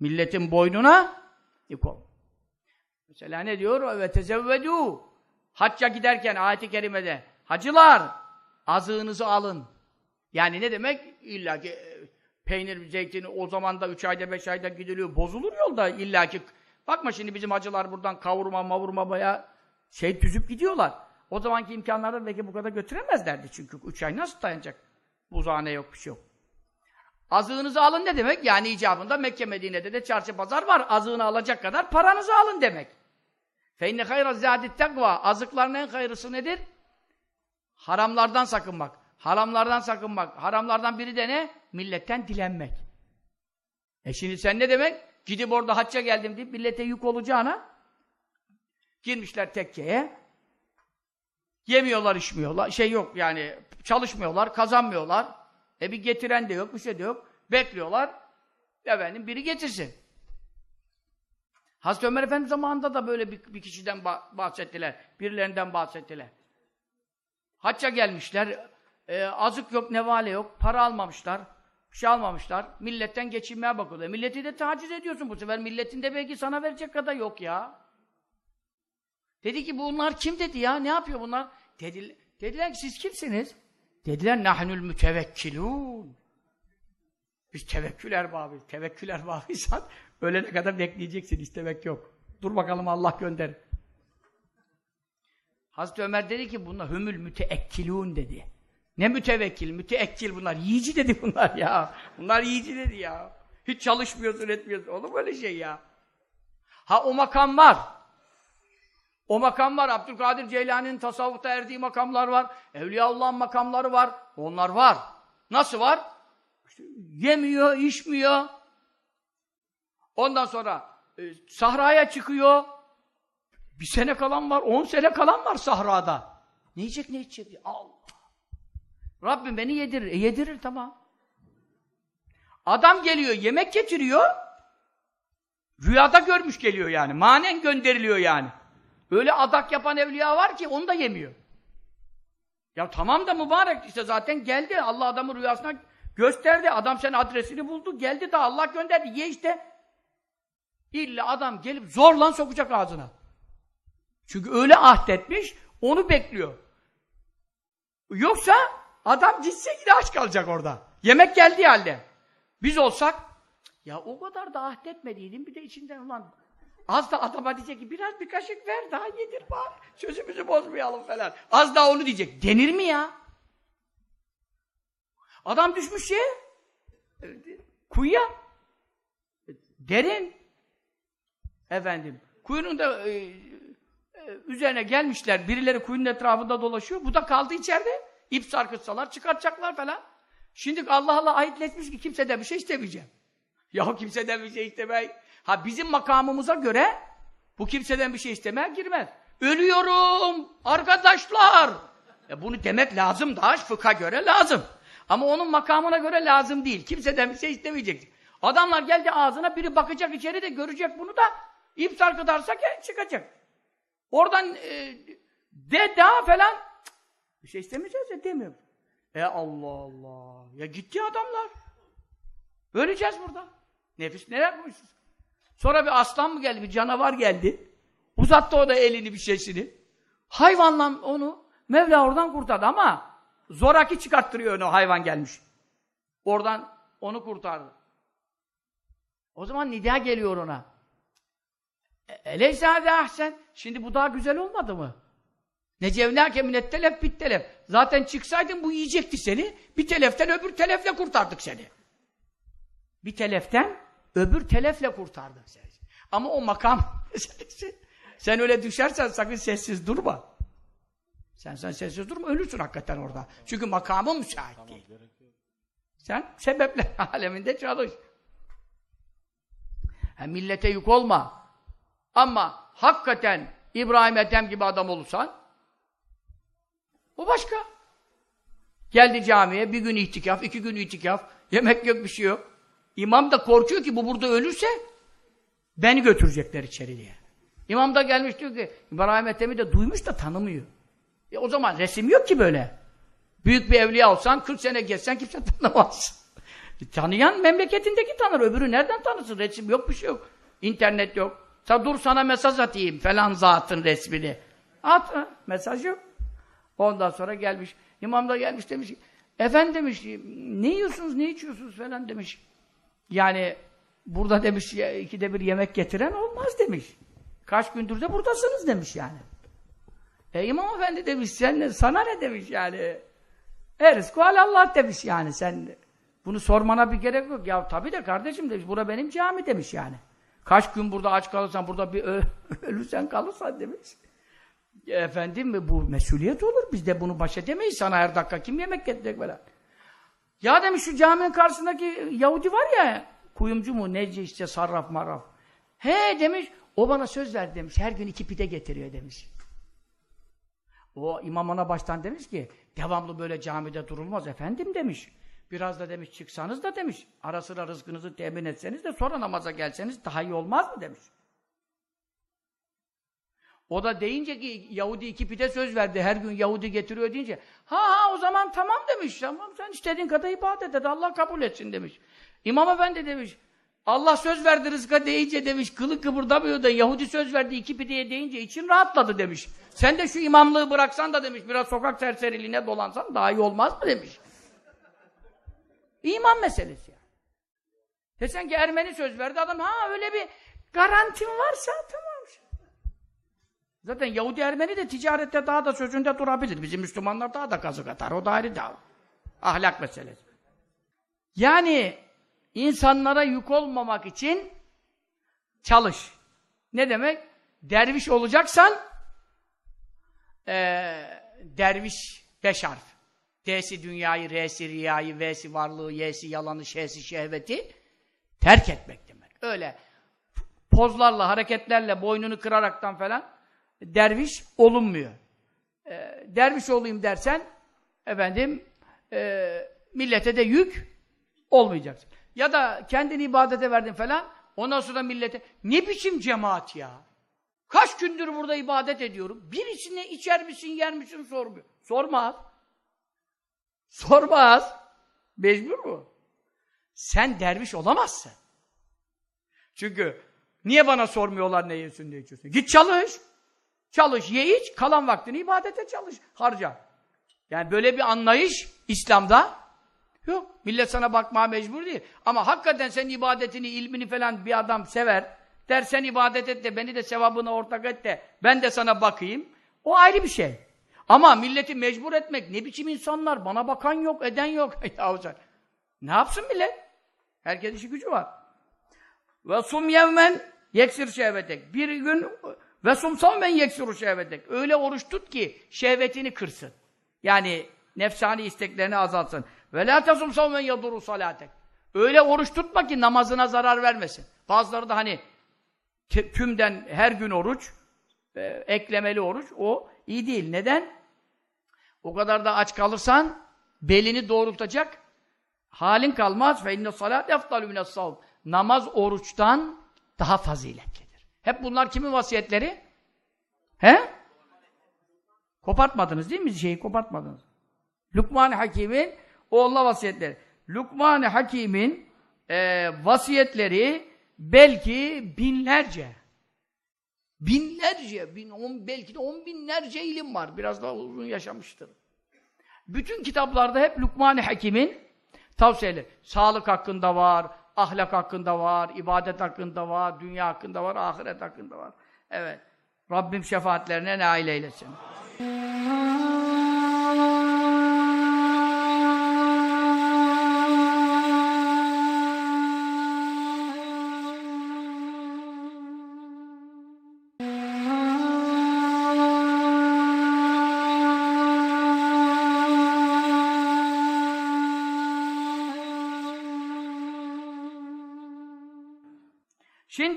Milletin boynuna olur. Mesela ne diyor? Ve tezevvedû. Hacca giderken ayet-i kerimede hacılar azığınızı alın. Yani ne demek? İlla ki e, peynir, zeytini o zaman da üç ayda beş ayda gidiliyor. Bozulur yolda illa ki. Bakma şimdi bizim hacılar buradan kavurma mavurma baya şey düzüp gidiyorlar. O zamanki imkanlarda belki bu kadar götüremezlerdi çünkü üç ay nasıl dayanacak? Buzhane yok bir şey yok. Azığınızı alın ne demek? Yani icabında Mekke Medine'de de çarşı pazar var. Azığını alacak kadar paranızı alın demek. Feyne hayra zâdit tekva. Azıkların en hayırlısı nedir? Haramlardan sakınmak. Haramlardan sakınmak. Haramlardan biri de ne? Milletten dilenmek. E şimdi sen ne demek? Gidip orada hacca geldim deyip millete yük olacağına girmişler tekkeye. Yemiyorlar, içmiyorlar. Şey yok yani çalışmıyorlar, kazanmıyorlar. E bir getiren de yok, bir şey de yok. Bekliyorlar. Efendim biri getirsin. Hazreti Ömer Efendi zamanında da böyle bir, bir kişiden bahsettiler. Birilerinden bahsettiler. Hacca gelmişler. E, azık yok, nevale yok. Para almamışlar. Bir şey almamışlar. Milletten geçinmeye bakıyorlar. Milleti de taciz ediyorsun bu sefer. Milletin de belki sana verecek kadar yok ya. Dedi ki bunlar kim dedi ya? Ne yapıyor bunlar? Dediler, dediler ki siz kimsiniz? Dediler nahnül mütevekkilûn. Biz tevekkül erbabıyız. Tevekkül erbabıysan <laughs> ölene kadar bekleyeceksin. İstemek yok. Dur bakalım Allah gönder. Hazreti Ömer dedi ki bunlar hümül müteekkilûn dedi. Ne mütevekkil, müteekkil bunlar. Yiyici dedi bunlar ya. Bunlar yiyici dedi ya. Hiç çalışmıyorsun, etmiyorsun. Olur böyle şey ya. Ha o makam var. O makam var. Abdülkadir Ceylani'nin tasavvufta erdiği makamlar var. Evliyaullah'ın makamları var. Onlar var. Nasıl var? İşte yemiyor, içmiyor. Ondan sonra e, sahraya çıkıyor. Bir sene kalan var, on sene kalan var sahrada. Ne yiyecek, ne içecek? Allah! Rabbim beni yedirir. E yedirir tamam. Adam geliyor, yemek getiriyor. Rüyada görmüş geliyor yani. Manen gönderiliyor yani. Öyle adak yapan evliya var ki onu da yemiyor. Ya tamam da mübarek işte zaten geldi. Allah adamı rüyasına gösterdi. Adam sen adresini buldu. Geldi de Allah gönderdi. Ye işte. İlla adam gelip zorla sokacak ağzına. Çünkü öyle ahdetmiş, onu bekliyor. Yoksa adam gitse yine aç kalacak orada. Yemek geldiği halde. Biz olsak, ya o kadar da ahdetmediydim, bir de içinden ulan Az da adama diyecek ki biraz bir kaşık ver daha yedir bari. Sözümüzü bozmayalım falan. Az daha onu diyecek. Denir mi ya? Adam düşmüş ya. Kuyuya. Derin. Efendim. Kuyunun da e, e, üzerine gelmişler. Birileri kuyunun etrafında dolaşıyor. Bu da kaldı içeride. İp sarkıtsalar çıkartacaklar falan. Şimdi Allah Allah ayetletmiş ki kimseden bir şey istemeyeceğim. Ya kimseden bir şey istemey. Ha bizim makamımıza göre bu kimseden bir şey istemeye girmez. Ölüyorum arkadaşlar. Ya bunu demek lazım da fıkha göre lazım. Ama onun makamına göre lazım değil. Kimseden bir şey istemeyecek. Adamlar geldi ağzına biri bakacak içeri de görecek bunu da ip sarkıdarsa çıkacak. Oradan e, de daha falan Cık, bir şey istemeyeceğiz ya demiyor. E Allah Allah. Ya gitti adamlar. Öleceğiz burada. Nefis neler koymuşsun? Sonra bir aslan mı geldi, bir canavar geldi. Uzattı o da elini bir şeysini. Hayvanla onu Mevla oradan kurtardı ama zoraki çıkarttırıyor onu hayvan gelmiş. Oradan onu kurtardı. O zaman nida geliyor ona. E, hâzâ ahsen. Şimdi bu daha güzel olmadı mı? Necevnâke minet telef bit telef. Zaten çıksaydın bu yiyecekti seni. Bir teleften öbür telefle kurtardık seni. Bir teleften öbür telefle kurtardık seni. Ama o makam <laughs> sen öyle düşersen sakın sessiz durma. Sen sen sessiz durma ölürsün hakikaten orada. Çünkü makamı müsait tamam, değil. Sen sebepler <laughs> aleminde çalış. Hem millete yük olma. Ama hakikaten İbrahim Ethem gibi adam olursan o başka. Geldi camiye bir gün itikaf, iki gün itikaf, yemek yok bir şey yok. İmam da korkuyor ki bu burada ölürse beni götürecekler içeri diye. İmam da gelmiş diyor ki İbrahim Ethem'i de duymuş da tanımıyor. E o zaman resim yok ki böyle. Büyük bir evliya olsan 40 sene geçsen kimse <laughs> tanımaz. E, tanıyan memleketindeki tanır. Öbürü nereden tanısın? Resim yok bir şey yok. İnternet yok. Sa dur sana mesaj atayım falan zatın resmini. At. Mesaj yok. Ondan sonra gelmiş. İmam da gelmiş demiş efendim demiş ne yiyorsunuz ne içiyorsunuz falan demiş. Yani burada demiş ikide bir yemek getiren olmaz demiş. Kaç gündür de buradasınız demiş yani. E İmam Efendi demiş sen sana ne demiş yani. E rızkı Allah demiş yani sen bunu sormana bir gerek yok. Ya tabii de kardeşim demiş bura benim cami demiş yani. Kaç gün burada aç kalırsan burada bir <laughs> ölürsen kalırsan demiş. E, efendim bu mesuliyet olur. Biz de bunu baş edemeyiz. Sana her dakika kim yemek getirecek böyle. Ya demiş şu caminin karşısındaki Yahudi var ya kuyumcu mu nece işte sarraf marraf. He demiş o bana söz verdi demiş. Her gün iki pide getiriyor demiş. O imam ona baştan demiş ki devamlı böyle camide durulmaz efendim demiş. Biraz da demiş çıksanız da demiş. Ara sıra rızkınızı temin etseniz de sonra namaza gelseniz daha iyi olmaz mı demiş. O da deyince ki Yahudi iki pide söz verdi. Her gün Yahudi getiriyor deyince ha ha o zaman tamam demiş. Tamam sen istediğin kadar ibadet et. Allah kabul etsin demiş. İmam Efendi demiş. Allah söz verdi rızka deyince demiş kılı kıpırdamıyor da Yahudi söz verdi iki pideye deyince için rahatladı demiş. Sen de şu imamlığı bıraksan da demiş biraz sokak serseriliğine dolansan daha iyi olmaz mı demiş. İman meselesi yani. Desen ki Ermeni söz verdi adam ha öyle bir garantin varsa tamam. Zaten Yahudi Ermeni de ticarette daha da sözünde durabilir. Bizim Müslümanlar daha da kazık atar. O da ayrı dava. Ahlak meselesi. Yani insanlara yük olmamak için çalış. Ne demek? Derviş olacaksan ee, derviş beş harf. D'si dünyayı, R'si riyayı, V'si varlığı, Y'si yalanı, Ş'si şehveti terk etmek demek. Öyle pozlarla, hareketlerle, boynunu kıraraktan falan derviş olunmuyor. E, derviş olayım dersen efendim e, millete de yük olmayacaksın. Ya da kendini ibadete verdin falan ondan sonra millete ne biçim cemaat ya? Kaç gündür burada ibadet ediyorum. Birisine içer misin yer misin sormuyor. Sormaz. Sormaz. Mecbur mu? Sen derviş olamazsın. Çünkü niye bana sormuyorlar ne yiyorsun ne içiyorsun? Git çalış. Çalış, ye iç, kalan vaktini ibadete çalış, harca. Yani böyle bir anlayış İslam'da yok. Millet sana bakmaya mecbur değil. Ama hakikaten senin ibadetini, ilmini falan bir adam sever. Dersen ibadet et de beni de sevabına ortak et de ben de sana bakayım. O ayrı bir şey. Ama milleti mecbur etmek ne biçim insanlar? Bana bakan yok, eden yok. <laughs> ne yapsın millet? Herkes işi gücü var. Ve sum yevmen yeksir şehvetek. Bir gün ve sumsam ben yeksiru şehvetek. Öyle oruç tut ki şehvetini kırsın. Yani nefsani isteklerini azaltsın. Ve la tasum savmen yaduru salatek. Öyle oruç tutma ki namazına zarar vermesin. Bazıları da hani tümden her gün oruç, e, eklemeli oruç, o iyi değil. Neden? O kadar da aç kalırsan belini doğrultacak halin kalmaz. Fe inne salat eftalü mine's Namaz oruçtan daha faziletlidir. Hep bunlar kimin vasiyetleri? He? Kopartmadınız değil mi? Şeyi kopartmadınız. Lukman Hakim'in oğluna vasiyetleri. Lukman Hakim'in e, vasiyetleri belki binlerce. Binlerce, bin, on, belki de on binlerce ilim var. Biraz daha uzun yaşamıştır. Bütün kitaplarda hep Lukman-ı Hakim'in tavsiyeleri. Sağlık hakkında var, ahlak hakkında var, ibadet hakkında var, dünya hakkında var, ahiret hakkında var. Evet. Rabbim şefaatlerine nail eylesin.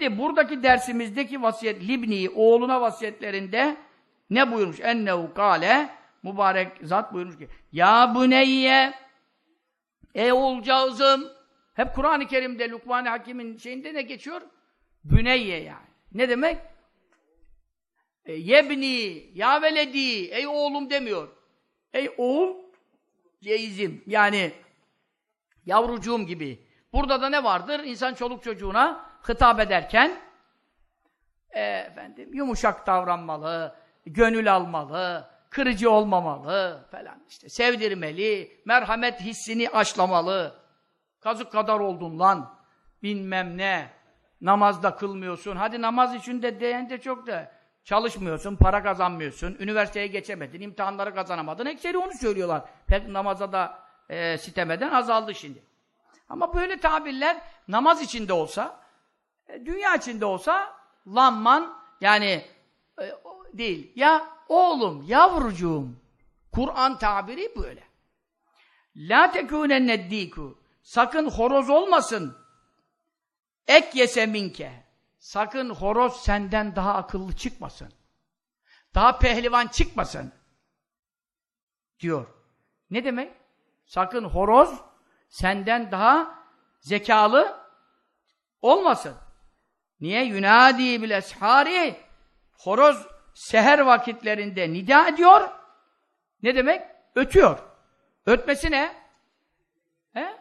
Şimdi buradaki dersimizdeki vasiyet Libni oğluna vasiyetlerinde ne buyurmuş? Ennehu kâle mübarek zat buyurmuş ki Ya buneyye Ey oğulcağızım hep Kur'an-ı Kerim'de Lukman-ı Hakim'in şeyinde ne geçiyor? Büneyye yani. Ne demek? E, yebni, ya veledi, ey oğlum demiyor. Ey oğul, ceyizim. Yani yavrucuğum gibi. Burada da ne vardır? İnsan çoluk çocuğuna hitap ederken e, efendim yumuşak davranmalı, gönül almalı, kırıcı olmamalı falan işte sevdirmeli, merhamet hissini aşlamalı. Kazık kadar oldun lan, bilmem ne, namazda kılmıyorsun. Hadi namaz için de diyen de çok da çalışmıyorsun, para kazanmıyorsun, üniversiteye geçemedin, imtihanları kazanamadın. Ekseri onu söylüyorlar. Pek namaza da e, sitemeden azaldı şimdi. Ama böyle tabirler namaz içinde olsa, dünya içinde olsa lanman yani e, değil. Ya oğlum, yavrucuğum. Kur'an tabiri böyle. La tekûnenne dîkû. Sakın horoz olmasın. Ek yese minke. Sakın horoz senden daha akıllı çıkmasın. Daha pehlivan çıkmasın. Diyor. Ne demek? Sakın horoz senden daha zekalı olmasın. Niye? Yunadi bil eshari horoz seher vakitlerinde nida ediyor. Ne demek? Ötüyor. Ötmesi ne? He?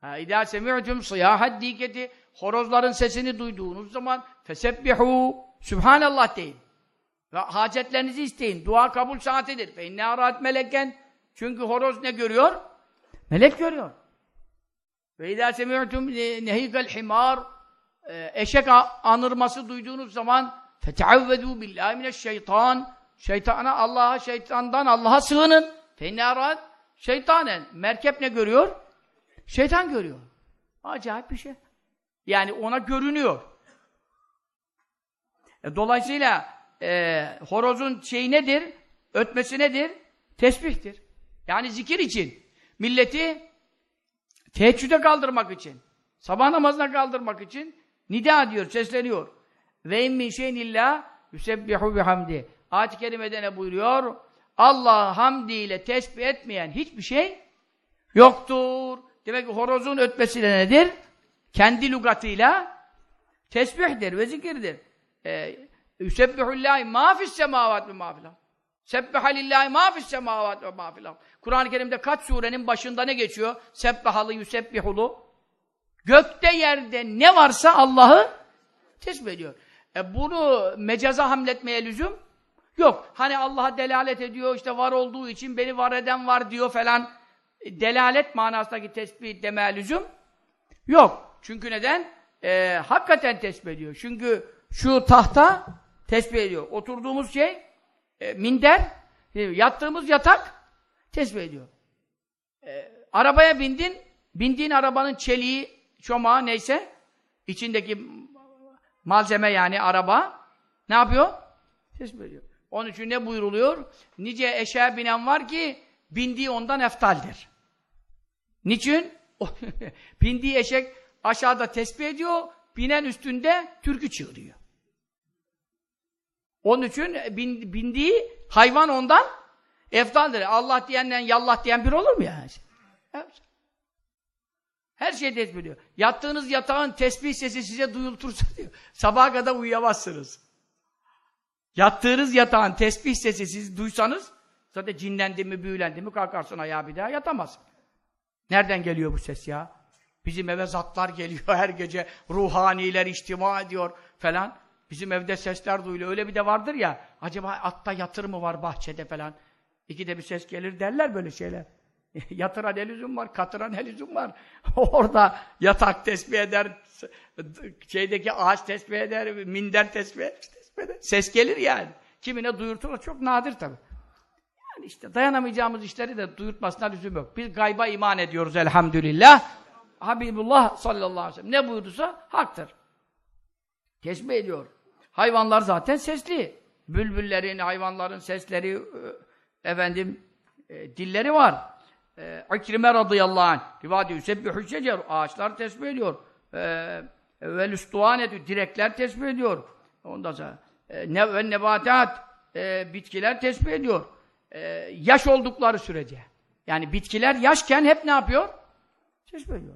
Ha, İdâ semi'tum sıyâhed dîketi horozların sesini duyduğunuz zaman fesebbihu Sübhanallah deyin. Ve hacetlerinizi isteyin. Dua kabul saatidir. Fe inne arat meleken çünkü horoz ne görüyor? Melek görüyor. Ve idâ semi'tum nehikel himar e, eşek anırması duyduğunuz zaman فَتَعَوَّذُوا بِاللّٰهِ مِنَ şeytan Şeytana, Allah'a, şeytandan Allah'a sığının. فَاِنَّارَاتْ Şeytanen. Merkep ne görüyor? Şeytan görüyor. Acayip bir şey. Yani ona görünüyor. E, dolayısıyla e, horozun şeyi nedir? Ötmesi nedir? Tesbihtir. Yani zikir için. Milleti teheccüde kaldırmak için. Sabah namazına kaldırmak için nida diyor, sesleniyor. Ve in min şeyin illa yusebbihu bihamdi. Ayet-i kerimede ne buyuruyor? Allah hamdiyle tesbih etmeyen hiçbir şey yoktur. Demek ki horozun ötmesi de nedir? Kendi lügatıyla tesbihdir ve zikirdir. Ee, Yusebbihullahi ma fis semavat ve ma fil Sebbaha lillahi ma fis semavat ve ma fil Kur'an-ı Kerim'de kaç surenin başında ne geçiyor? Sebbahalı, yusebbihulu. Gökte yerde ne varsa Allah'ı tesbih ediyor. E bunu mecaza hamletmeye lüzum yok. Hani Allah'a delalet ediyor, işte var olduğu için beni var eden var diyor falan. E, delalet manasındaki tesbih demeye lüzum yok. Çünkü neden? E, hakikaten tesbih ediyor. Çünkü şu tahta tesbih ediyor. Oturduğumuz şey e, minder, e, yattığımız yatak tesbih ediyor. E, arabaya bindin, bindiğin arabanın çeliği, çomağı neyse, içindeki malzeme yani araba ne yapıyor? Tesbih ediyor. Onun için ne buyruluyor? Nice eşeğe binen var ki bindiği ondan eftaldir. Niçin? <laughs> bindiği eşek aşağıda tesbih ediyor, binen üstünde türkü çığırıyor. Onun için bin, bindiği hayvan ondan eftaldir. Allah diyenden yallah diyen bir olur mu yani? Evet. Her şey tesbih. Yattığınız yatağın tesbih sesi size duyultursa <laughs> diyor. Sabaha kadar uyuyamazsınız. Yattığınız yatağın tesbih sesi siz duysanız zaten cinlendi mi, büyülendi mi kalkarsın ayağa bir daha yatamaz. Nereden geliyor bu ses ya? Bizim eve zatlar geliyor <laughs> her gece. Ruhaniler içtima ediyor falan. Bizim evde sesler duyuluyor. Öyle bir de vardır ya. Acaba atta yatır mı var bahçede falan. İkide bir ses gelir derler böyle şeyler. <laughs> Yatıran ne lüzum var, katıran ne lüzum var. <laughs> Orada yatak tesbih eder, şeydeki ağaç tesbih eder, minder tesbih tesbih eder. Ses gelir yani. Kimine duyurtulur, çok nadir tabi. Yani işte dayanamayacağımız işleri de duyurtmasına lüzum yok. Biz gayba iman ediyoruz elhamdülillah. Habibullah sallallahu aleyhi ve sellem ne buyurduysa haktır. Tesbih ediyor. Hayvanlar zaten sesli. Bülbüllerin, hayvanların sesleri, e, efendim, e, dilleri var. E, İkrime radıyallahu anh, rivadi yüsebbihü şecer, ağaçlar tesbih ediyor. E, vel üstuan ediyor, direkler tesbih ediyor. Ondan sonra, e, ne, ve nebatat, e, bitkiler tesbih ediyor. E, yaş oldukları sürece. Yani bitkiler yaşken hep ne yapıyor? Tesbih ediyor.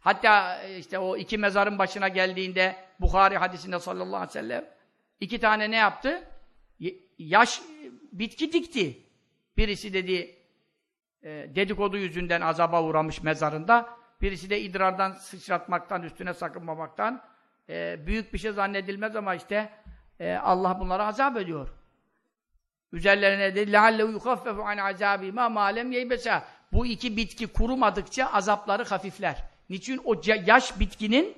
Hatta işte o iki mezarın başına geldiğinde Bukhari hadisinde sallallahu aleyhi ve sellem iki tane ne yaptı? Yaş bitki dikti. Birisi dedi e, dedikodu yüzünden azaba uğramış mezarında. Birisi de idrardan sıçratmaktan, üstüne sakınmamaktan. E, büyük bir şey zannedilmez ama işte e, Allah bunlara azap ediyor. Üzerlerine de لَعَلَّهُ يُخَفَّفُ عَنْ عَذَابِ مَا مَالَمْ يَيْبَسَى Bu iki bitki kurumadıkça azapları hafifler. Niçin? O yaş bitkinin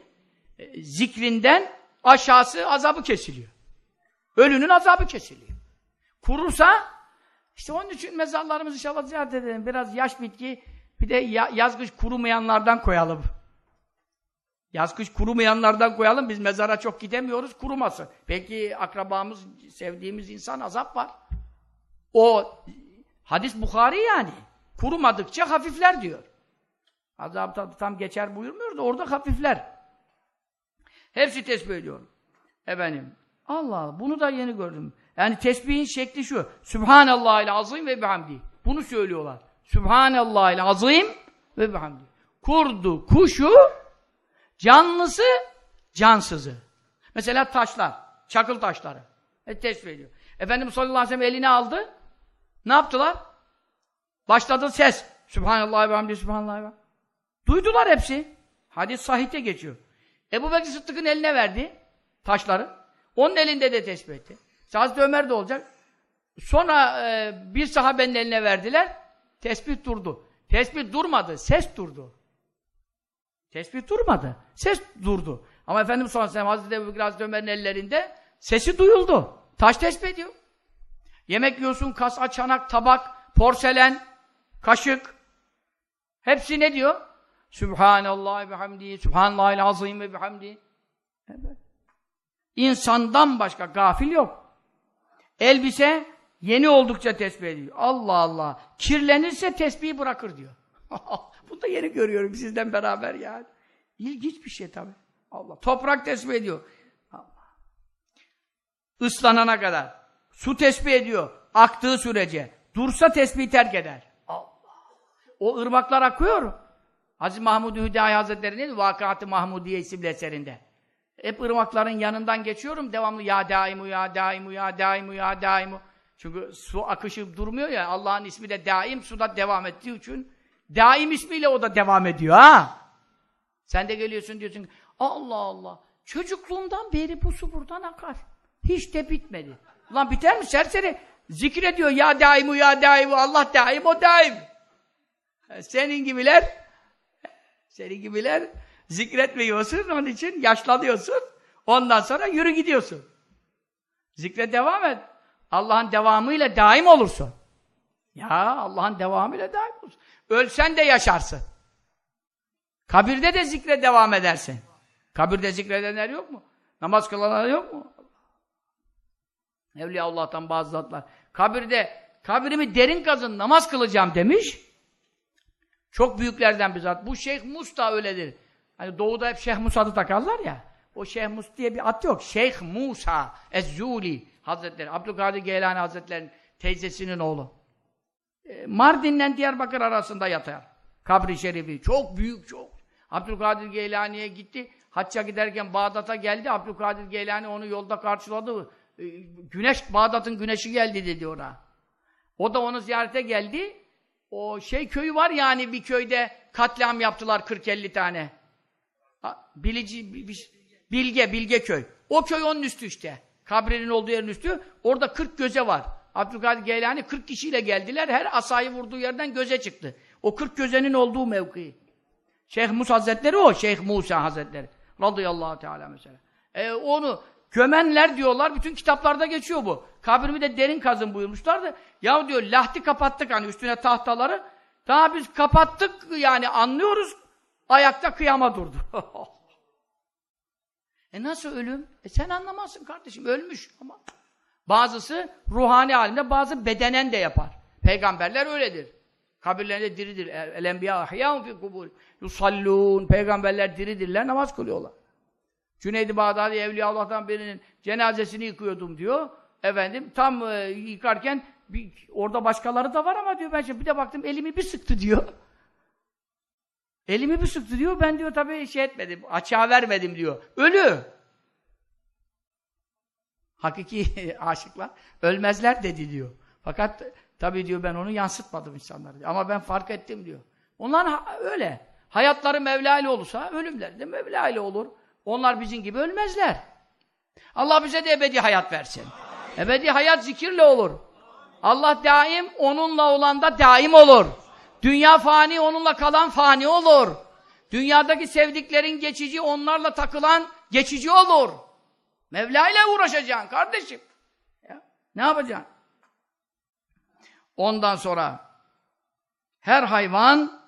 e, zikrinden aşağısı azabı kesiliyor. Ölünün azabı kesiliyor. Kurursa işte onun için mezarlarımızı inşallah ziyaret edelim. Biraz yaş bitki bir de ya, yaz kış kurumayanlardan koyalım. Yaz kış kurumayanlardan koyalım. Biz mezara çok gidemiyoruz. Kurumasın. Peki akrabamız, sevdiğimiz insan azap var. O hadis Bukhari yani. Kurumadıkça hafifler diyor. Azap tam, geçer buyurmuyor da orada hafifler. Hepsi tesbih ediyor. Efendim. Allah Allah. Bunu da yeni gördüm. Yani tesbihin şekli şu. Sübhanallahil azim ve bihamdi. Bunu söylüyorlar. Sübhanallahil azim ve bihamdi. Kurdu, kuşu, canlısı, cansızı. Mesela taşlar, çakıl taşları. E, tesbih ediyor. Efendimiz sallallahu aleyhi ve sellem elini aldı. Ne yaptılar? Başladı ses. Sübhanallah ve hamdi, Sübhanallah ve Duydular hepsi. Hadis sahihte geçiyor. Ebu Bekir Sıddık'ın eline verdi taşları. Onun elinde de tesbih etti. Hazreti Ömer de olacak. Sonra e, bir sahabenin eline verdiler. Tesbih durdu. Tesbih durmadı. Ses durdu. Tesbih durmadı. Ses durdu. Ama Efendimiz sallallahu aleyhi ve sellem Hazreti Ebu Ömer'in ellerinde sesi duyuldu. Taş tesbih ediyor. Yemek yiyorsun, kasa, çanak, tabak, porselen, kaşık. Hepsi ne diyor? Sübhanallah ve hamdi, Sübhanallahil azim ve bihamdi. Evet. İnsandan başka gafil yok. Elbise yeni oldukça tesbih ediyor. Allah Allah. Kirlenirse tesbihi bırakır diyor. <laughs> Bunu da yeni görüyorum sizden beraber yani. İlginç bir şey tabii. Allah. Toprak tesbih ediyor. Allah. Islanana kadar. Su tesbih ediyor. Aktığı sürece. Dursa tesbih terk eder. Allah. O ırmaklar akıyor. Aziz Mahmud Hüdayi Hazretleri'nin Vakıat-ı Mahmudiye isimli eserinde. Hep ırmakların yanından geçiyorum. Devamlı ya daimu, ya daimu, ya daimu, ya daimu. Çünkü su akışı durmuyor ya. Allah'ın ismi de daim, suda devam ettiği için daim ismiyle o da devam ediyor ha. Sen de geliyorsun diyorsun Allah Allah. Çocukluğumdan beri bu su buradan akar. Hiç de bitmedi. Ulan biter mi serseri? Zikrediyor ya daimu, ya daimu. Allah daim, o daim. Senin gibiler senin gibiler zikretmiyorsun, onun için yaşlanıyorsun. Ondan sonra yürü gidiyorsun. Zikre devam et. Allah'ın devamıyla daim olursun. Ya Allah'ın devamıyla daim olursun. Ölsen de yaşarsın. Kabirde de zikre devam edersin. Kabirde zikredenler yok mu? Namaz kılanlar yok mu? Evliya Allah'tan bazı zatlar. Kabirde kabrimi derin kazın, namaz kılacağım demiş. Çok büyüklerden bir zat. Bu Şeyh Mus da öyledir. Hani doğuda hep Şeyh Musa'dı takarlar ya. O Şeyh Mus diye bir at yok. Şeyh Musa Ez-Zuli Hazretleri. Abdülkadir Geylani Hazretleri'nin teyzesinin oğlu. E, Mardin'le Diyarbakır arasında yatar. Kabri şerifi. Çok büyük, çok. Abdülkadir Geylani'ye gitti. Hacca giderken Bağdat'a geldi. Abdülkadir Geylani onu yolda karşıladı. E, güneş, Bağdat'ın güneşi geldi dedi ona. O da onu ziyarete geldi. O şey köyü var yani bir köyde katliam yaptılar 40-50 tane. Bilici, Bilge, Bilge köy. O köy onun üstü işte. Kabrinin olduğu yerin üstü. Orada 40 göze var. Abdülkadir Geylani 40 kişiyle geldiler. Her asayı vurduğu yerden göze çıktı. O 40 gözenin olduğu mevki. Şeyh Musa Hazretleri o. Şeyh Musa Hazretleri. Radıyallahu Teala mesela. E, onu gömenler diyorlar. Bütün kitaplarda geçiyor bu. Kabrimi de derin kazın buyurmuşlar da. Ya diyor lahti kapattık hani üstüne tahtaları. Daha biz kapattık yani anlıyoruz. Ayakta kıyama durdu. <laughs> e nasıl ölüm? E sen anlamazsın kardeşim. Ölmüş ama. Bazısı ruhani halinde, bazı bedenen de yapar. Peygamberler öyledir. Kabirlerinde diridir. El enbiya ahyâun fi kubur. Yusallûn. Peygamberler diridirler, namaz kılıyorlar. Cüneyd-i Bağdadi Evliya Allah'tan birinin cenazesini yıkıyordum diyor. Efendim tam e, yıkarken bir, orada başkaları da var ama diyor ben şimdi bir de baktım elimi bir sıktı diyor. Elimi bir sıktı diyor. Ben diyor tabii şey etmedim. Açığa vermedim diyor. Ölü. Hakiki <laughs> aşıklar ölmezler dedi diyor. Fakat tabii diyor ben onu yansıtmadım insanlara. Ama ben fark ettim diyor. Onlar öyle. Hayatları Mevla ile olursa ölümleri de Mevla ile olur. Onlar bizim gibi ölmezler. Allah bize de ebedi hayat versin. Ebedi hayat zikirle olur. Allah daim, onunla olan da daim olur. Dünya fani, onunla kalan fani olur. Dünyadaki sevdiklerin geçici, onlarla takılan geçici olur. Mevla ile uğraşacaksın kardeşim. Ya, ne yapacaksın? Ondan sonra her hayvan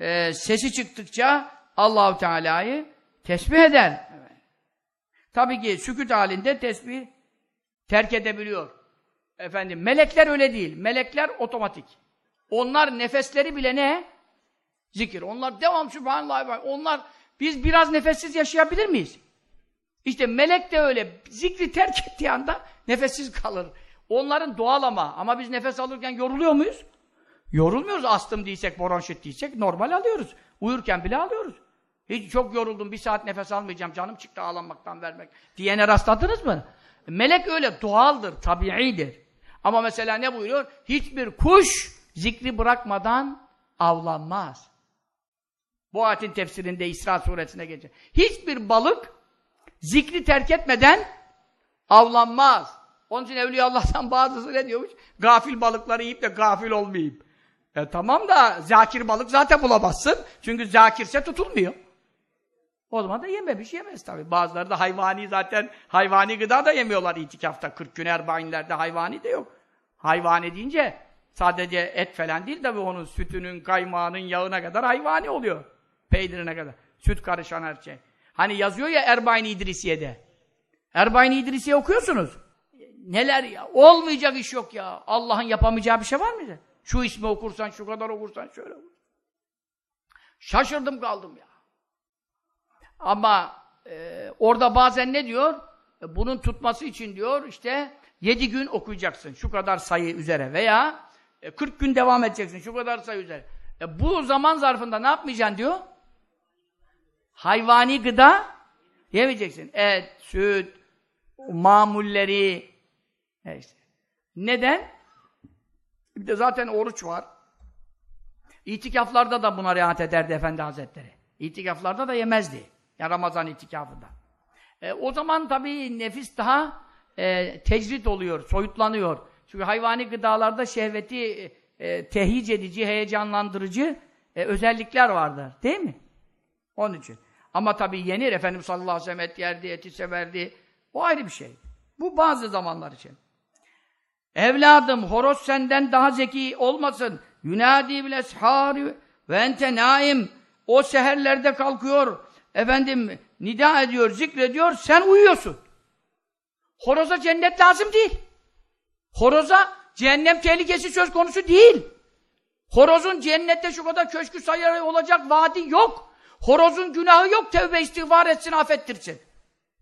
e, sesi çıktıkça Allahu Teala'yı tesbih eder. Evet. Tabii ki sükut halinde tesbih terk edebiliyor. Efendim melekler öyle değil. Melekler otomatik. Onlar nefesleri bile ne? Zikir. Onlar devam Sübhanallah. Onlar biz biraz nefessiz yaşayabilir miyiz? İşte melek de öyle. Zikri terk ettiği anda nefessiz kalır. Onların doğal ama. Ama biz nefes alırken yoruluyor muyuz? Yorulmuyoruz. Astım değilsek, bronşit değilsek normal alıyoruz. Uyurken bile alıyoruz. Hiç çok yoruldum, bir saat nefes almayacağım, canım çıktı ağlanmaktan vermek diyene rastladınız mı? Melek öyle doğaldır, tabiidir. Ama mesela ne buyuruyor? Hiçbir kuş zikri bırakmadan avlanmaz. Bu ayetin tefsirinde İsra suresine geçer. Hiçbir balık zikri terk etmeden avlanmaz. Onun için Evliya Allah'tan bazısı ne diyormuş? Gafil balıkları yiyip de gafil olmayayım. E tamam da zakir balık zaten bulamazsın. Çünkü zakirse tutulmuyor. O zaman da yememiş, yemez tabii. Bazıları da hayvani zaten, hayvani gıda da yemiyorlar itikafta. 40 gün erbainlerde hayvani de yok. Hayvani deyince sadece et falan değil tabii onun sütünün, kaymağının, yağına kadar hayvani oluyor. Peynirine kadar. Süt karışan her şey. Hani yazıyor ya Erbain İdrisiye'de. Erbain İdrisiye okuyorsunuz. Neler ya? Olmayacak iş yok ya. Allah'ın yapamayacağı bir şey var mı? Şu ismi okursan, şu kadar okursan şöyle olur. Şaşırdım kaldım ya. Ama e, orada bazen ne diyor? E, bunun tutması için diyor işte yedi gün okuyacaksın şu kadar sayı üzere veya e, 40 gün devam edeceksin şu kadar sayı üzere. E, bu zaman zarfında ne yapmayacaksın diyor? Hayvani gıda yemeyeceksin. Et, süt, mamulleri e. Neden? Bir de zaten oruç var. İtikaflarda da buna riayet ederdi Efendi Hazretleri. İtikaflarda da yemezdi. Ya Ramazan itikafında. E, o zaman tabii nefis daha e, tecrit oluyor, soyutlanıyor. Çünkü hayvani gıdalarda şehveti e, tehyic edici, heyecanlandırıcı e, özellikler vardır. Değil mi? Onun için. Ama tabii yenir. Efendimiz sallallahu aleyhi ve sellem et yerdi, eti severdi. O ayrı bir şey. Bu bazı zamanlar için. Evladım horoz senden daha zeki olmasın. Yunadi bil eshari ve ente naim. O seherlerde kalkıyor efendim nida ediyor, zikrediyor, sen uyuyorsun. Horoza cennet lazım değil. Horoza cehennem tehlikesi söz konusu değil. Horozun cennette şu kadar köşkü sayarı olacak vaadi yok. Horozun günahı yok, tevbe istiğfar etsin, affettirsin.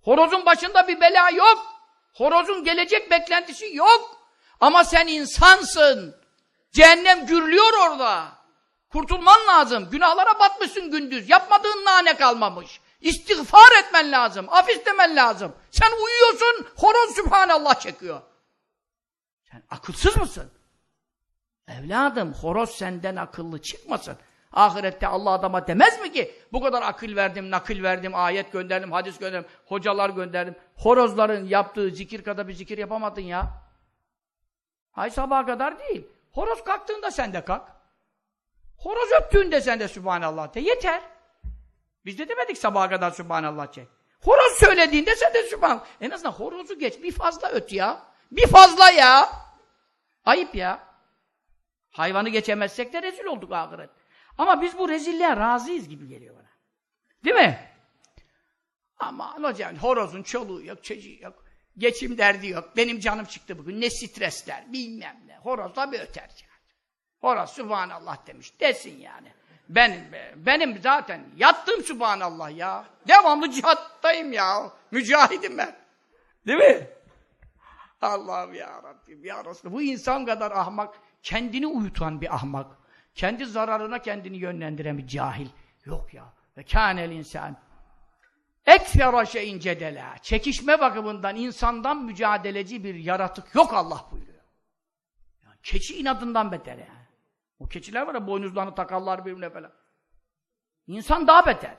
Horozun başında bir bela yok. Horozun gelecek beklentisi yok. Ama sen insansın. Cehennem gürlüyor orada. Kurtulman lazım. Günahlara batmışsın gündüz. Yapmadığın nane kalmamış. İstiğfar etmen lazım. Af istemen lazım. Sen uyuyorsun, horoz Sübhanallah çekiyor. Akılsız mısın? Evladım, horoz senden akıllı çıkmasın. Ahirette Allah adama demez mi ki bu kadar akıl verdim, nakil verdim, ayet gönderdim, hadis gönderdim, hocalar gönderdim. Horozların yaptığı zikir kadar bir zikir yapamadın ya. Hay sabaha kadar değil. Horoz kalktığında sen de kalk. Horoz öttüğünde sen de Sübhanallah de. Yeter. Biz de demedik sabaha kadar Sübhanallah çek. Horoz söylediğinde sen de Sübhanallah. En azından horozu geç. Bir fazla öt ya. Bir fazla ya. Ayıp ya. Hayvanı geçemezsek de rezil olduk ahiret. Ama biz bu rezilliğe razıyız gibi geliyor bana. Değil mi? Ama hocam horozun çoluğu yok, çocuğu yok. Geçim derdi yok. Benim canım çıktı bugün. Ne stresler, bilmem ne. Horoz da bir öter. Horoz Subhanallah demiş. Desin yani. Benim, benim zaten yattım Subhanallah ya. Devamlı cihattayım ya. Mücahidim ben. Değil mi? Allah'ım ya Rabbim ya Resulallah. Bu insan kadar ahmak, kendini uyutan bir ahmak. Kendi zararına kendini yönlendiren bir cahil. Yok ya. Ve kânel insan. Ekfera şeyin cedela. Çekişme bakımından insandan mücadeleci bir yaratık yok Allah buyuruyor. Yani keçi inadından beter yani. O keçiler var ya boynuzlarını takarlar birbirine falan. İnsan daha beter.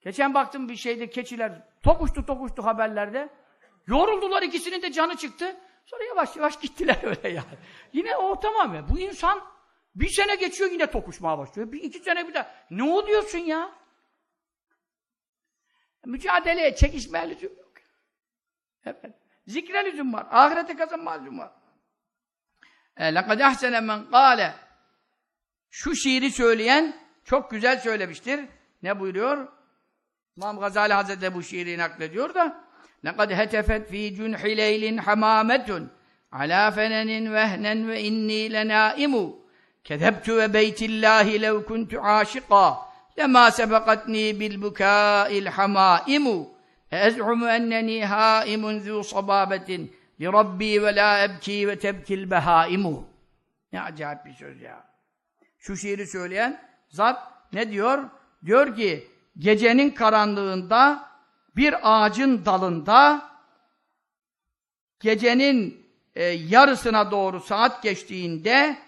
Geçen baktım bir şeyde keçiler tokuştu tokuştu haberlerde. Yoruldular ikisinin de canı çıktı. Sonra yavaş yavaş gittiler <laughs> öyle yani. Yine o tamam ya. Bu insan bir sene geçiyor yine tokuşmaya başlıyor. Bir iki sene bir daha. Ne oluyorsun ya? Mücadeleye, çekişmeye lüzum yok. Evet. Zikre lüzum var. Ahirete kazanma lüzum var. لَقَدْ اَحْسَنَ مَنْ قَالَ Şu şiiri söyleyen çok güzel söylemiştir. Ne buyuruyor? İmam Gazali Hazretleri bu şiiri naklediyor da لَقَدْ هَتَفَتْ ف۪ي جُنْحِ لَيْلٍ حَمَامَةٌ عَلَى فَنَنٍ وَهْنًا وَاِنِّي لَنَائِمُ كَذَبْتُ وَبَيْتِ اللّٰهِ لَوْ كُنْتُ عَاشِقًا لَمَا سَبَقَتْنِي بِالْبُكَاءِ الْحَمَائِمُ اَزْعُمُ اَنَّنِي هَائِمٌ ذُو صَبَابَةٍ لِرَبِّي وَلَا اَبْكِي وَتَبْكِ الْبَهَائِمُ Ne acayip bir söz ya. Şu şiiri söyleyen zat ne diyor? Diyor ki gecenin karanlığında bir ağacın dalında gecenin e, yarısına doğru saat geçtiğinde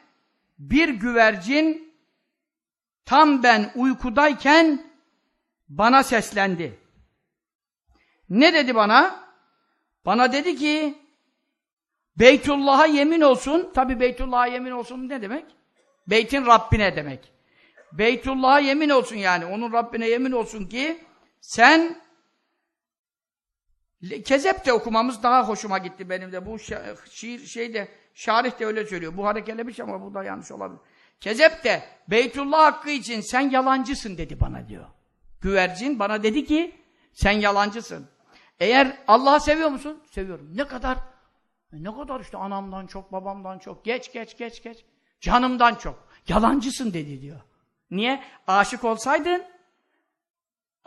bir güvercin tam ben uykudayken bana seslendi. Ne dedi bana? Bana dedi ki Beytullah'a yemin olsun. Tabi Beytullah'a yemin olsun ne demek? Beytin Rabbine demek. Beytullah'a yemin olsun yani. Onun Rabbine yemin olsun ki sen Kezep de okumamız daha hoşuma gitti benim de. Bu şiir şeyde şarih de öyle söylüyor. Bu harekelemiş ama bu da yanlış olabilir. Kezep de Beytullah hakkı için sen yalancısın dedi bana diyor. Güvercin bana dedi ki sen yalancısın. Eğer Allah'ı seviyor musun? Seviyorum. Ne kadar? E ne kadar işte anamdan çok, babamdan çok. Geç, geç, geç, geç. Canımdan çok. Yalancısın dedi diyor. Niye? Aşık olsaydın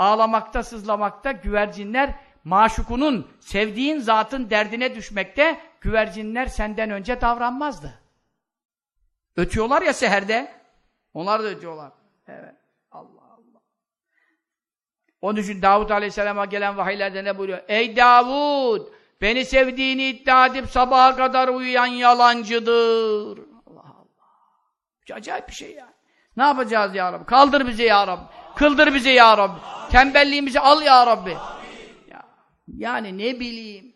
ağlamakta, sızlamakta güvercinler maşukunun, sevdiğin zatın derdine düşmekte güvercinler senden önce davranmazdı. Ötüyorlar ya seherde. Onlar da ötüyorlar. Evet. Allah Allah. Onun için Davud Aleyhisselam'a gelen vahiylerde ne buyuruyor? Ey Davud! Beni sevdiğini iddia edip sabaha kadar uyuyan yalancıdır. Allah Allah. Acayip bir şey ya. Ne yapacağız ya Rabbi? Kaldır bizi ya Rabbi. Kıldır bizi ya Rabbi. Tembelliğimizi al ya Rabbi. Ya, yani ne bileyim.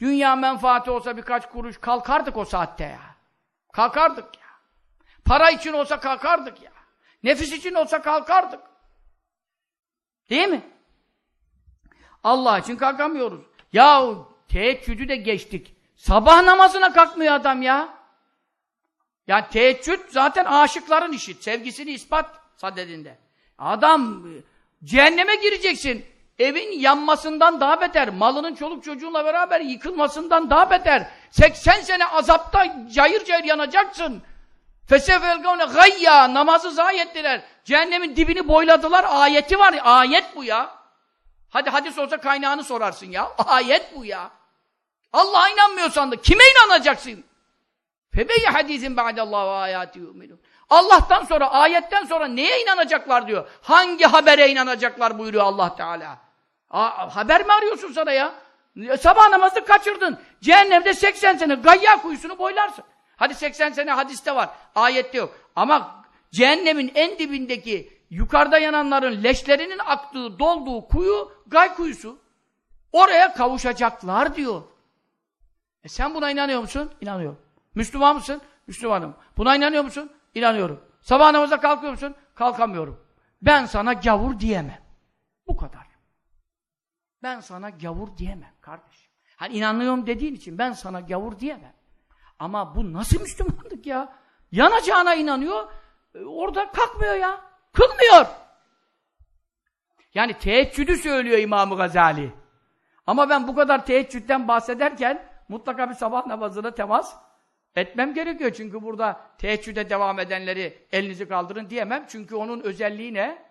Dünya menfaati olsa birkaç kuruş kalkardık o saatte ya. Kalkardık ya. Para için olsa kalkardık ya. Nefis için olsa kalkardık. Değil mi? Allah için kalkamıyoruz. Yahu teheccüdü de geçtik. Sabah namazına kalkmıyor adam ya. Yani teheccüd zaten aşıkların işi. Sevgisini ispat sadedinde. Adam cehenneme gireceksin. Evin yanmasından daha beter. Malının çoluk çocuğunla beraber yıkılmasından daha beter. 80 sene azapta cayır cayır yanacaksın. Fesefelgavne gayya namazı zayi ettiler. Cehennemin dibini boyladılar. Ayeti var. Ayet bu ya. Hadi hadis olsa kaynağını sorarsın ya. <laughs> Ayet bu ya. Allah'a inanmıyorsan da kime inanacaksın? Febeyye hadisin ba'dallah ve ayati yu'minun. Allah'tan sonra, ayetten sonra neye inanacaklar diyor. Hangi habere inanacaklar buyuruyor Allah Teala. A haber mi arıyorsun sana ya? Sabah namazı kaçırdın. Cehennemde 80 sene gayya kuyusunu boylarsın. Hadi 80 sene hadiste var. Ayette yok. Ama cehennemin en dibindeki yukarıda yananların leşlerinin aktığı, dolduğu kuyu gay kuyusu. Oraya kavuşacaklar diyor. E sen buna inanıyor musun? İnanıyorum. Müslüman mısın? Müslümanım. Buna inanıyor musun? İnanıyorum. Sabah namaza kalkıyor musun? Kalkamıyorum. Ben sana gavur diyemem. Bu kadar. Ben sana gavur diyemem kardeşim. Hani inanıyorum dediğin için ben sana gavur diyemem. Ama bu nasıl Müslümanlık ya? Yanacağına inanıyor, e, orada kalkmıyor ya. Kılmıyor. Yani teheccüdü söylüyor İmam-ı Gazali. Ama ben bu kadar teheccüden bahsederken mutlaka bir sabah namazına temas etmem gerekiyor. Çünkü burada teheccüde devam edenleri elinizi kaldırın diyemem. Çünkü onun özelliği ne?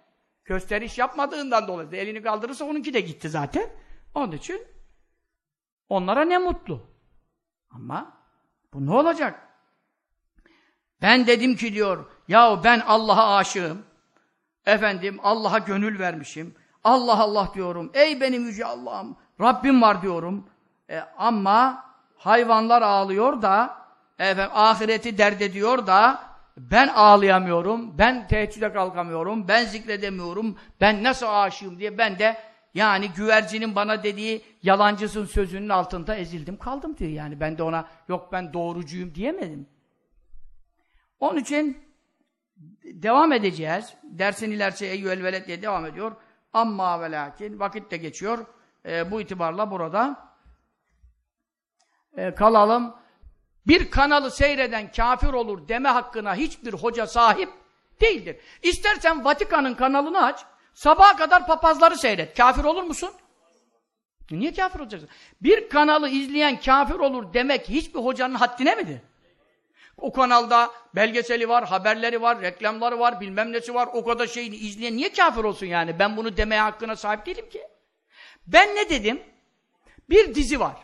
Gösteriş yapmadığından dolayı. Elini kaldırırsa onunki de gitti zaten. Onun için onlara ne mutlu. Ama bu ne olacak? Ben dedim ki diyor, yahu ben Allah'a aşığım. Efendim Allah'a gönül vermişim. Allah Allah diyorum. Ey benim yüce Allah'ım. Rabbim var diyorum. E, ama hayvanlar ağlıyor da efendim, ahireti dert ediyor da ben ağlayamıyorum, ben teheccüde kalkamıyorum, ben zikredemiyorum, ben nasıl aşığım diye ben de yani güvercinin bana dediği yalancısın sözünün altında ezildim kaldım diyor yani. Ben de ona yok ben doğrucuyum diyemedim. Onun için devam edeceğiz. Dersin ilerisi eyyüel veled diye devam ediyor. Amma ve lakin vakit de geçiyor. E, bu itibarla burada e, kalalım. Bir kanalı seyreden kafir olur deme hakkına hiçbir hoca sahip değildir. İstersen Vatikan'ın kanalını aç, sabaha kadar papazları seyret. Kafir olur musun? Niye kafir olacaksın? Bir kanalı izleyen kafir olur demek hiçbir hocanın haddine midir? O kanalda belgeseli var, haberleri var, reklamları var, bilmem nesi var, o kadar şeyini izleyen niye kafir olsun yani? Ben bunu demeye hakkına sahip değilim ki. Ben ne dedim? Bir dizi var.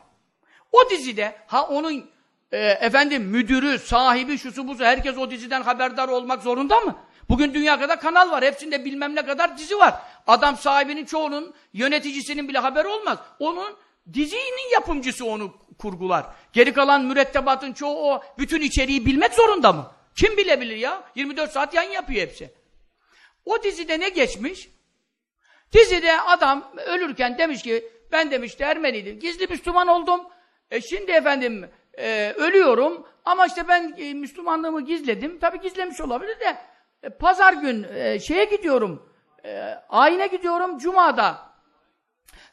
O dizide, ha onun e, efendim müdürü, sahibi, şusu busu, herkes o diziden haberdar olmak zorunda mı? Bugün dünya kadar kanal var, hepsinde bilmem ne kadar dizi var. Adam sahibinin çoğunun, yöneticisinin bile haberi olmaz. Onun dizinin yapımcısı onu kurgular. Geri kalan mürettebatın çoğu o bütün içeriği bilmek zorunda mı? Kim bilebilir ya? 24 saat yayın yapıyor hepsi. O dizide ne geçmiş? Dizide adam ölürken demiş ki ben demişti Ermeniydim. Gizli Müslüman oldum. E şimdi efendim e, ölüyorum ama işte ben e, Müslümanlığımı gizledim. Tabi gizlemiş olabilir de e, pazar gün e, şeye gidiyorum. E, ayine gidiyorum Cuma'da.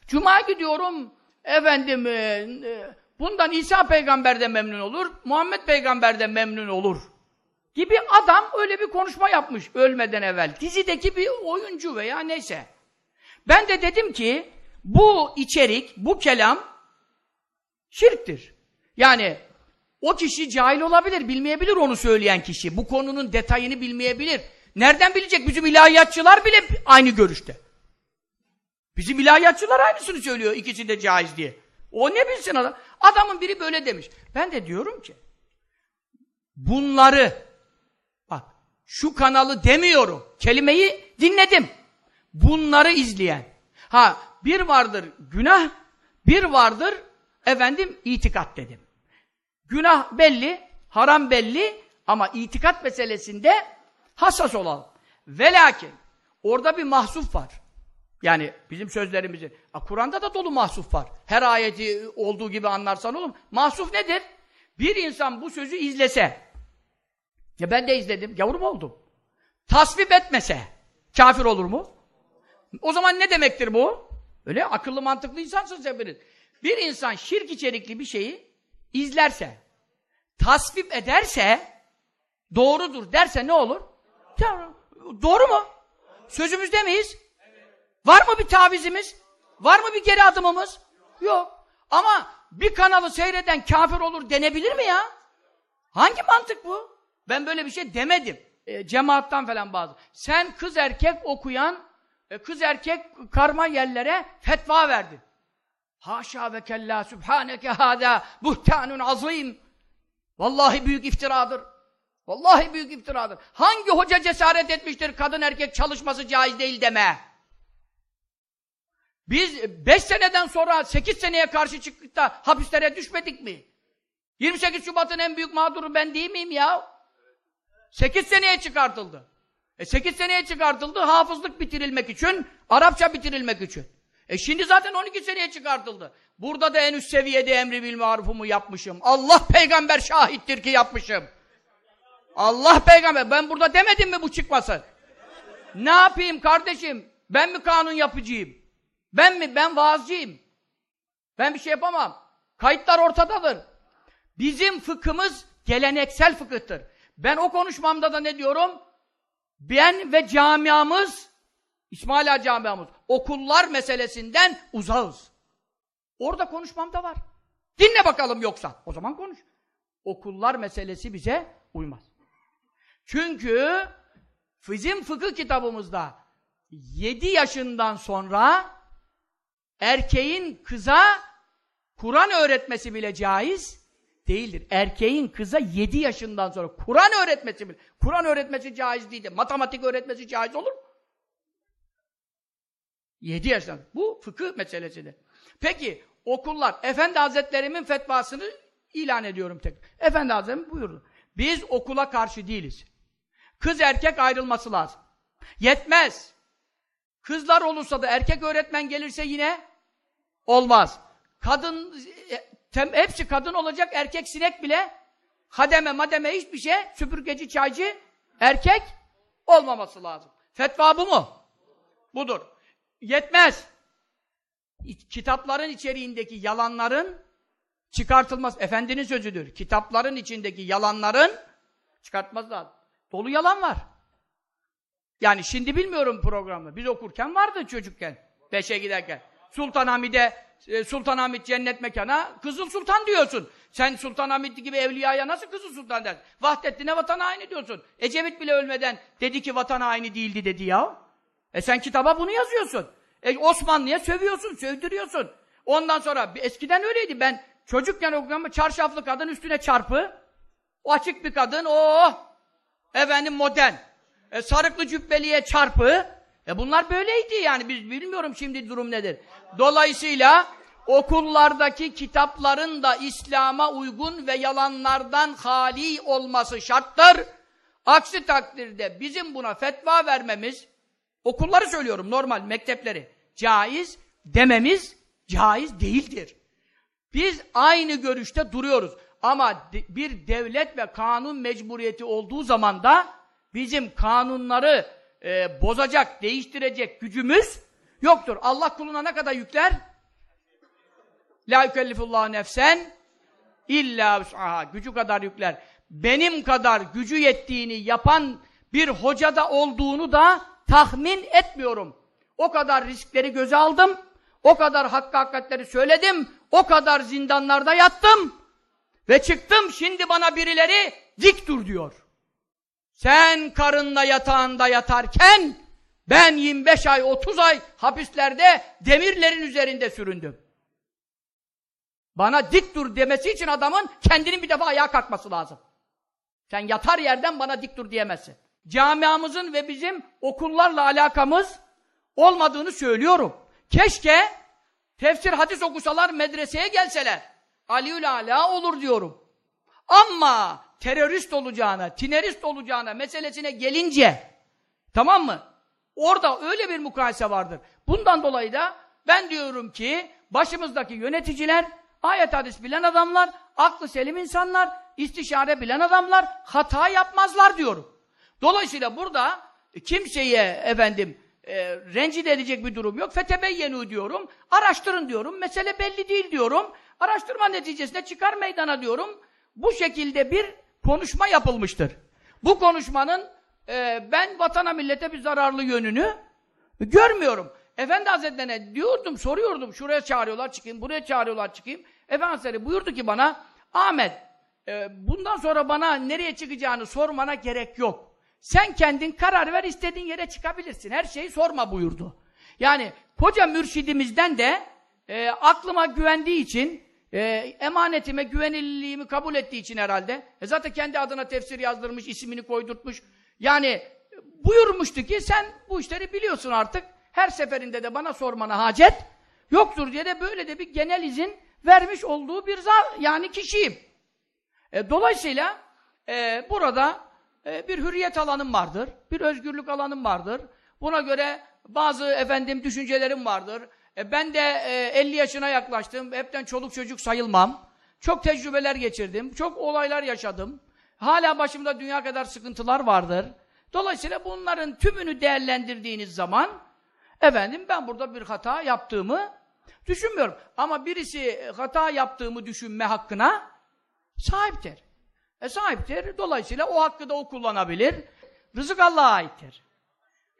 Cuma gidiyorum efendim e, e, bundan İsa peygamber de memnun olur. Muhammed peygamber de memnun olur. Gibi adam öyle bir konuşma yapmış ölmeden evvel. Dizideki bir oyuncu veya neyse. Ben de dedim ki bu içerik, bu kelam şirktir. Yani o kişi cahil olabilir, bilmeyebilir onu söyleyen kişi. Bu konunun detayını bilmeyebilir. Nereden bilecek? Bizim ilahiyatçılar bile aynı görüşte. Bizim ilahiyatçılar aynısını söylüyor ikisi de caiz diye. O ne bilsin adam? Adamın biri böyle demiş. Ben de diyorum ki bunları bak şu kanalı demiyorum. Kelimeyi dinledim. Bunları izleyen. Ha bir vardır günah, bir vardır efendim itikat dedim. Günah belli, haram belli ama itikat meselesinde hassas olalım. Velakin orada bir mahsuf var. Yani bizim sözlerimizin. Kur'an'da da dolu mahsuf var. Her ayeti olduğu gibi anlarsan oğlum. Mahsuf nedir? Bir insan bu sözü izlese. Ya ben de izledim. Mu oldum? Tasvip etmese. Kafir olur mu? O zaman ne demektir bu? Öyle akıllı mantıklı insansınız hepiniz. Bir insan şirk içerikli bir şeyi izlerse, tasvip ederse, doğrudur derse ne olur? Doğru mu? Sözümüzde miyiz? Var mı bir tavizimiz? Var mı bir geri adımımız? Yok. Ama bir kanalı seyreden kafir olur denebilir mi ya? Hangi mantık bu? Ben böyle bir şey demedim. E, cemaattan falan bazı. Sen kız erkek okuyan, e, kız erkek karma yerlere fetva verdin. Haşa ve kella sübhaneke hâdâ buhtanun azîm. Vallahi büyük iftiradır. Vallahi büyük iftiradır. Hangi hoca cesaret etmiştir kadın erkek çalışması caiz değil deme. Biz beş seneden sonra sekiz seneye karşı çıktık da hapislere düşmedik mi? 28 Şubat'ın en büyük mağduru ben değil miyim ya? 8 seneye çıkartıldı. E 8 seneye çıkartıldı hafızlık bitirilmek için, Arapça bitirilmek için. E şimdi zaten 12 seneye çıkartıldı. Burada da en üst seviyede emri bil marufumu yapmışım. Allah peygamber şahittir ki yapmışım. Allah peygamber. Ben burada demedim mi bu çıkmasın? Ne yapayım kardeşim? Ben mi kanun yapıcıyım? Ben mi? Ben vaazcıyım. Ben bir şey yapamam. Kayıtlar ortadadır. Bizim fıkhımız geleneksel fıkıhtır. Ben o konuşmamda da ne diyorum? Ben ve camiamız, İsmaila camiamız, okullar meselesinden uzağız. Orada konuşmamda var. Dinle bakalım yoksa. O zaman konuş. Okullar meselesi bize uymaz. Çünkü bizim fıkıh kitabımızda 7 yaşından sonra erkeğin kıza Kur'an öğretmesi bile caiz değildir. Erkeğin kıza 7 yaşından sonra Kur'an öğretmesi bile. Kur'an öğretmesi caiz değildir. Matematik öğretmesi caiz olur mu? 7 yaşından. Bu fıkıh meselesidir. Peki okullar, Efendi Hazretlerimin fetvasını ilan ediyorum tek. Efendi Hazretleri buyurdu. Biz okula karşı değiliz. Kız erkek ayrılması lazım. Yetmez. Kızlar olursa da erkek öğretmen gelirse yine olmaz. Kadın e, tem, hepsi kadın olacak, erkek sinek bile hademe mademe hiçbir şey, süpürgeci çaycı erkek olmaması lazım. Fetva bu mu? Budur. Yetmez. Kitapların içeriğindeki yalanların çıkartılmaz. Efendinin sözüdür. Kitapların içindeki yalanların çıkartmaz lazım. Dolu yalan var. Yani şimdi bilmiyorum programı. Biz okurken vardı çocukken. Beşe giderken. Sultanahmet'e e, Sultanahmet cennet mekana Kızıl Sultan diyorsun. Sen Sultanahmet gibi evliyaya nasıl Kızıl Sultan dersin? Vahdettin'e vatan haini diyorsun. Ecevit bile ölmeden dedi ki vatan haini değildi dedi ya. E sen kitaba bunu yazıyorsun. E Osmanlı'ya sövüyorsun, sövdürüyorsun. Ondan sonra eskiden öyleydi. Ben çocukken okuyorum çarşaflı kadın üstüne çarpı. O açık bir kadın, o efendim modern. E, sarıklı cübbeliye çarpı. E bunlar böyleydi yani. Biz bilmiyorum şimdi durum nedir. Dolayısıyla okullardaki kitapların da İslam'a uygun ve yalanlardan hali olması şarttır. Aksi takdirde bizim buna fetva vermemiz, okulları söylüyorum normal mektepleri, caiz dememiz caiz değildir. Biz aynı görüşte duruyoruz. Ama bir devlet ve kanun mecburiyeti olduğu zaman da bizim kanunları e, bozacak, değiştirecek gücümüz yoktur. Allah kuluna ne kadar yükler? La yükellifullahu nefsen illa vus'aha. Gücü kadar yükler. Benim kadar gücü yettiğini yapan bir hocada olduğunu da tahmin etmiyorum. O kadar riskleri göze aldım. O kadar hakkı hakikatleri söyledim. O kadar zindanlarda yattım. Ve çıktım şimdi bana birileri dik dur diyor. Sen karınla yatağında yatarken ben 25 ay 30 ay hapislerde demirlerin üzerinde süründüm. Bana dik dur demesi için adamın kendinin bir defa ayağa kalkması lazım. Sen yatar yerden bana dik dur diyemezsin. Camiamızın ve bizim okullarla alakamız olmadığını söylüyorum. Keşke tefsir hadis okusalar medreseye gelseler. Aliül Ala olur diyorum. Ama terörist olacağına, tinerist olacağına meselesine gelince tamam mı? Orada öyle bir mukayese vardır. Bundan dolayı da ben diyorum ki başımızdaki yöneticiler ayet hadis bilen adamlar, aklı selim insanlar, istişare bilen adamlar hata yapmazlar diyorum. Dolayısıyla burada kimseye efendim e, rencide edecek bir durum yok. Fetebeyyenu diyorum. Araştırın diyorum. Mesele belli değil diyorum. Araştırma neticesinde çıkar meydana diyorum. Bu şekilde bir konuşma yapılmıştır. Bu konuşmanın e, ben vatana millete bir zararlı yönünü görmüyorum. Efendi Hazretlerine diyordum, soruyordum. Şuraya çağırıyorlar çıkayım, buraya çağırıyorlar çıkayım. Efendimiz buyurdu ki bana Ahmet e, bundan sonra bana nereye çıkacağını sormana gerek yok. Sen kendin karar ver istediğin yere çıkabilirsin. Her şeyi sorma buyurdu. Yani koca mürşidimizden de e, aklıma güvendiği için e, emanetime, güvenilirliğimi kabul ettiği için herhalde. E zaten kendi adına tefsir yazdırmış, ismini koydurtmuş. Yani buyurmuştu ki sen bu işleri biliyorsun artık. Her seferinde de bana sormana hacet yoktur diye de böyle de bir genel izin vermiş olduğu bir yani kişiyim. E, dolayısıyla e, burada e, bir hürriyet alanım vardır, bir özgürlük alanım vardır. Buna göre bazı efendim düşüncelerim vardır. E, ben de e, 50 yaşına yaklaştım, hepten çoluk çocuk sayılmam. Çok tecrübeler geçirdim, çok olaylar yaşadım. Hala başımda dünya kadar sıkıntılar vardır. Dolayısıyla bunların tümünü değerlendirdiğiniz zaman efendim ben burada bir hata yaptığımı düşünmüyorum. Ama birisi hata yaptığımı düşünme hakkına sahiptir. E sahiptir. Dolayısıyla o hakkı da o kullanabilir. Rızık Allah'a aittir.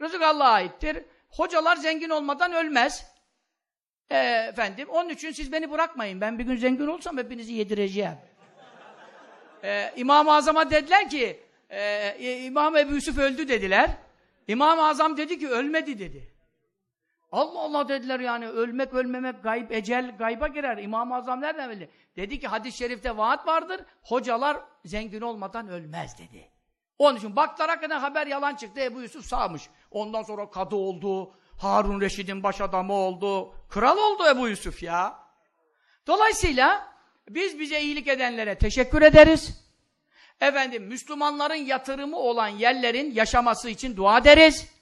Rızık Allah'a aittir. Hocalar zengin olmadan ölmez. E, efendim, onun için siz beni bırakmayın. Ben bir gün zengin olsam hepinizi yedireceğim. E, İmam-ı Azam'a dediler ki, e, İmam Ebu Yusuf öldü dediler. İmam-ı Azam dedi ki ölmedi dedi. Allah Allah dediler yani ölmek ölmemek gayb ecel gayba girer. İmam-ı Azam nereden bildi? Dedi ki hadis-i şerifte vaat vardır. Hocalar zengin olmadan ölmez dedi. Onun için baktılar kadar haber yalan çıktı. Ebu Yusuf sağmış. Ondan sonra kadı oldu. Harun Reşid'in baş adamı oldu. Kral oldu Ebu Yusuf ya. Dolayısıyla biz bize iyilik edenlere teşekkür ederiz. Efendim Müslümanların yatırımı olan yerlerin yaşaması için dua ederiz.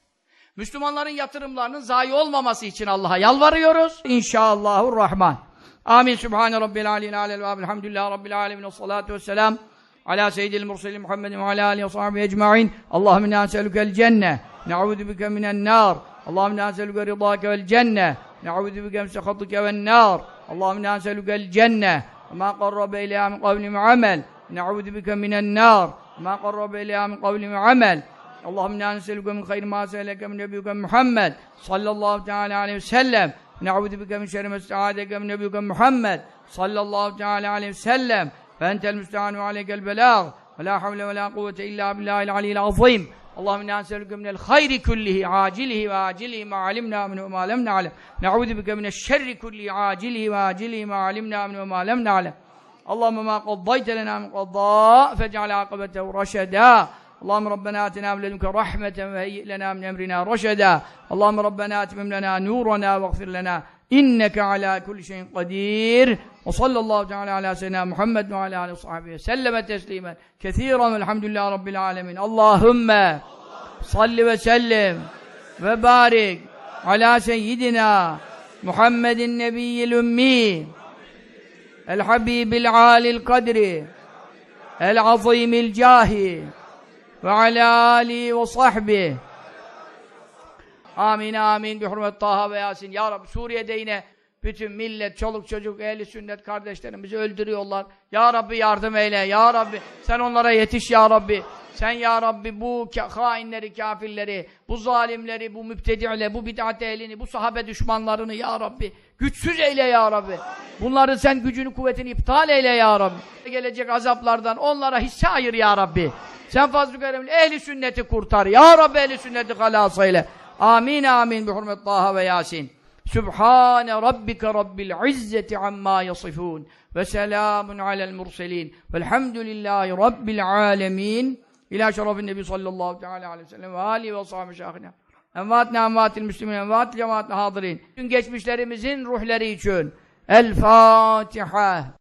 Müslümanların yatırımlarının zayi olmaması için Allah'a yalvarıyoruz. İnşallahurrahman. Amin. Sübhane Rabbil aleyhi alel ve elhamdülillahi Rabbil alemin ve salatu vesselam. Ala seyyidil murselin Muhammedin ve ala alihi ve sahbihi ecma'in. Allahümme inna neselükel cenne. Ne'udu bike minen nar. Allahümme inna neselüke rıdâke vel cenne. Ne'udu bike msekhatike vel nar. Allahümme inna cenne. Ve ma qarrabe ileyha min kavli amel. Ne'udu bike minen nar. Ma qarrabe ileyha min kavli amel. اللهم أنا نسالك من خير ما سالك من نبيك محمد صلى الله تعالى عليه وسلم. نعوذ بك من شر ما استعاذك من نبيك محمد صلى الله تعالى عليه وسلم. فأنت المستعان وعليك البلاغ. ولا حول ولا قوة إلا بالله العلي العظيم. اللهم أنا نسالك من الخير كله عاجله وآجله ما علمنا منه وما لم نعلم. نعوذ بك من الشر كله عاجله وآجله ما علمنا منه وما لم نعلم. اللهم ما قضيت لنا من قضاء فاجعل عاقبته رشدا. اللهم ربنا آتنا من لدنك رحمة وهيئ لنا من أمرنا رشدا. اللهم ربنا أتمم لنا نورنا واغفر لنا. إنك على كل شيء قدير. وصلى الله تعالى على سيدنا محمد وعلى آله وصحبه وسلم تسليما كثيرا والحمد لله رب العالمين. اللهم صل وسلم وبارك على سيدنا محمد النبي الأمي الحبيب العالي القدر العظيم الجاه ve ala ali ve sahbihi. Amin amin bi hurmet Taha ve Yasin. Ya Rabbi Suriye'de yine bütün millet, çoluk çocuk, ehli sünnet kardeşlerimizi öldürüyorlar. Ya Rabbi yardım eyle. Ya Rabbi sen onlara yetiş ya Rabbi. Sen ya Rabbi bu hainleri, kafirleri, bu zalimleri, bu müptedi'le, bu bid'at ehlini, bu sahabe düşmanlarını ya Rabbi güçsüz eyle ya Rabbi. Bunları sen gücünü, kuvvetini iptal eyle ya Rabbi. Gelecek azaplardan onlara hisse ayır ya Rabbi. Sen fazl-ı keremle ehli sünneti kurtar. Ya Rabbi ehli sünneti halas eyle. Amin amin bi hurmet Taha ve Yasin. Sübhane rabbike rabbil izzeti amma yasifun. Ve selamun alel murselin. Velhamdülillahi rabbil alemin. İlâ şerefin nebi sallallahu teala aleyhi ve sellem ve âlihi ve sahibi şahine. Envatna envatil müslümin, envatil cemaatine hadirin. Tüm geçmişlerimizin ruhları için. El Fatiha.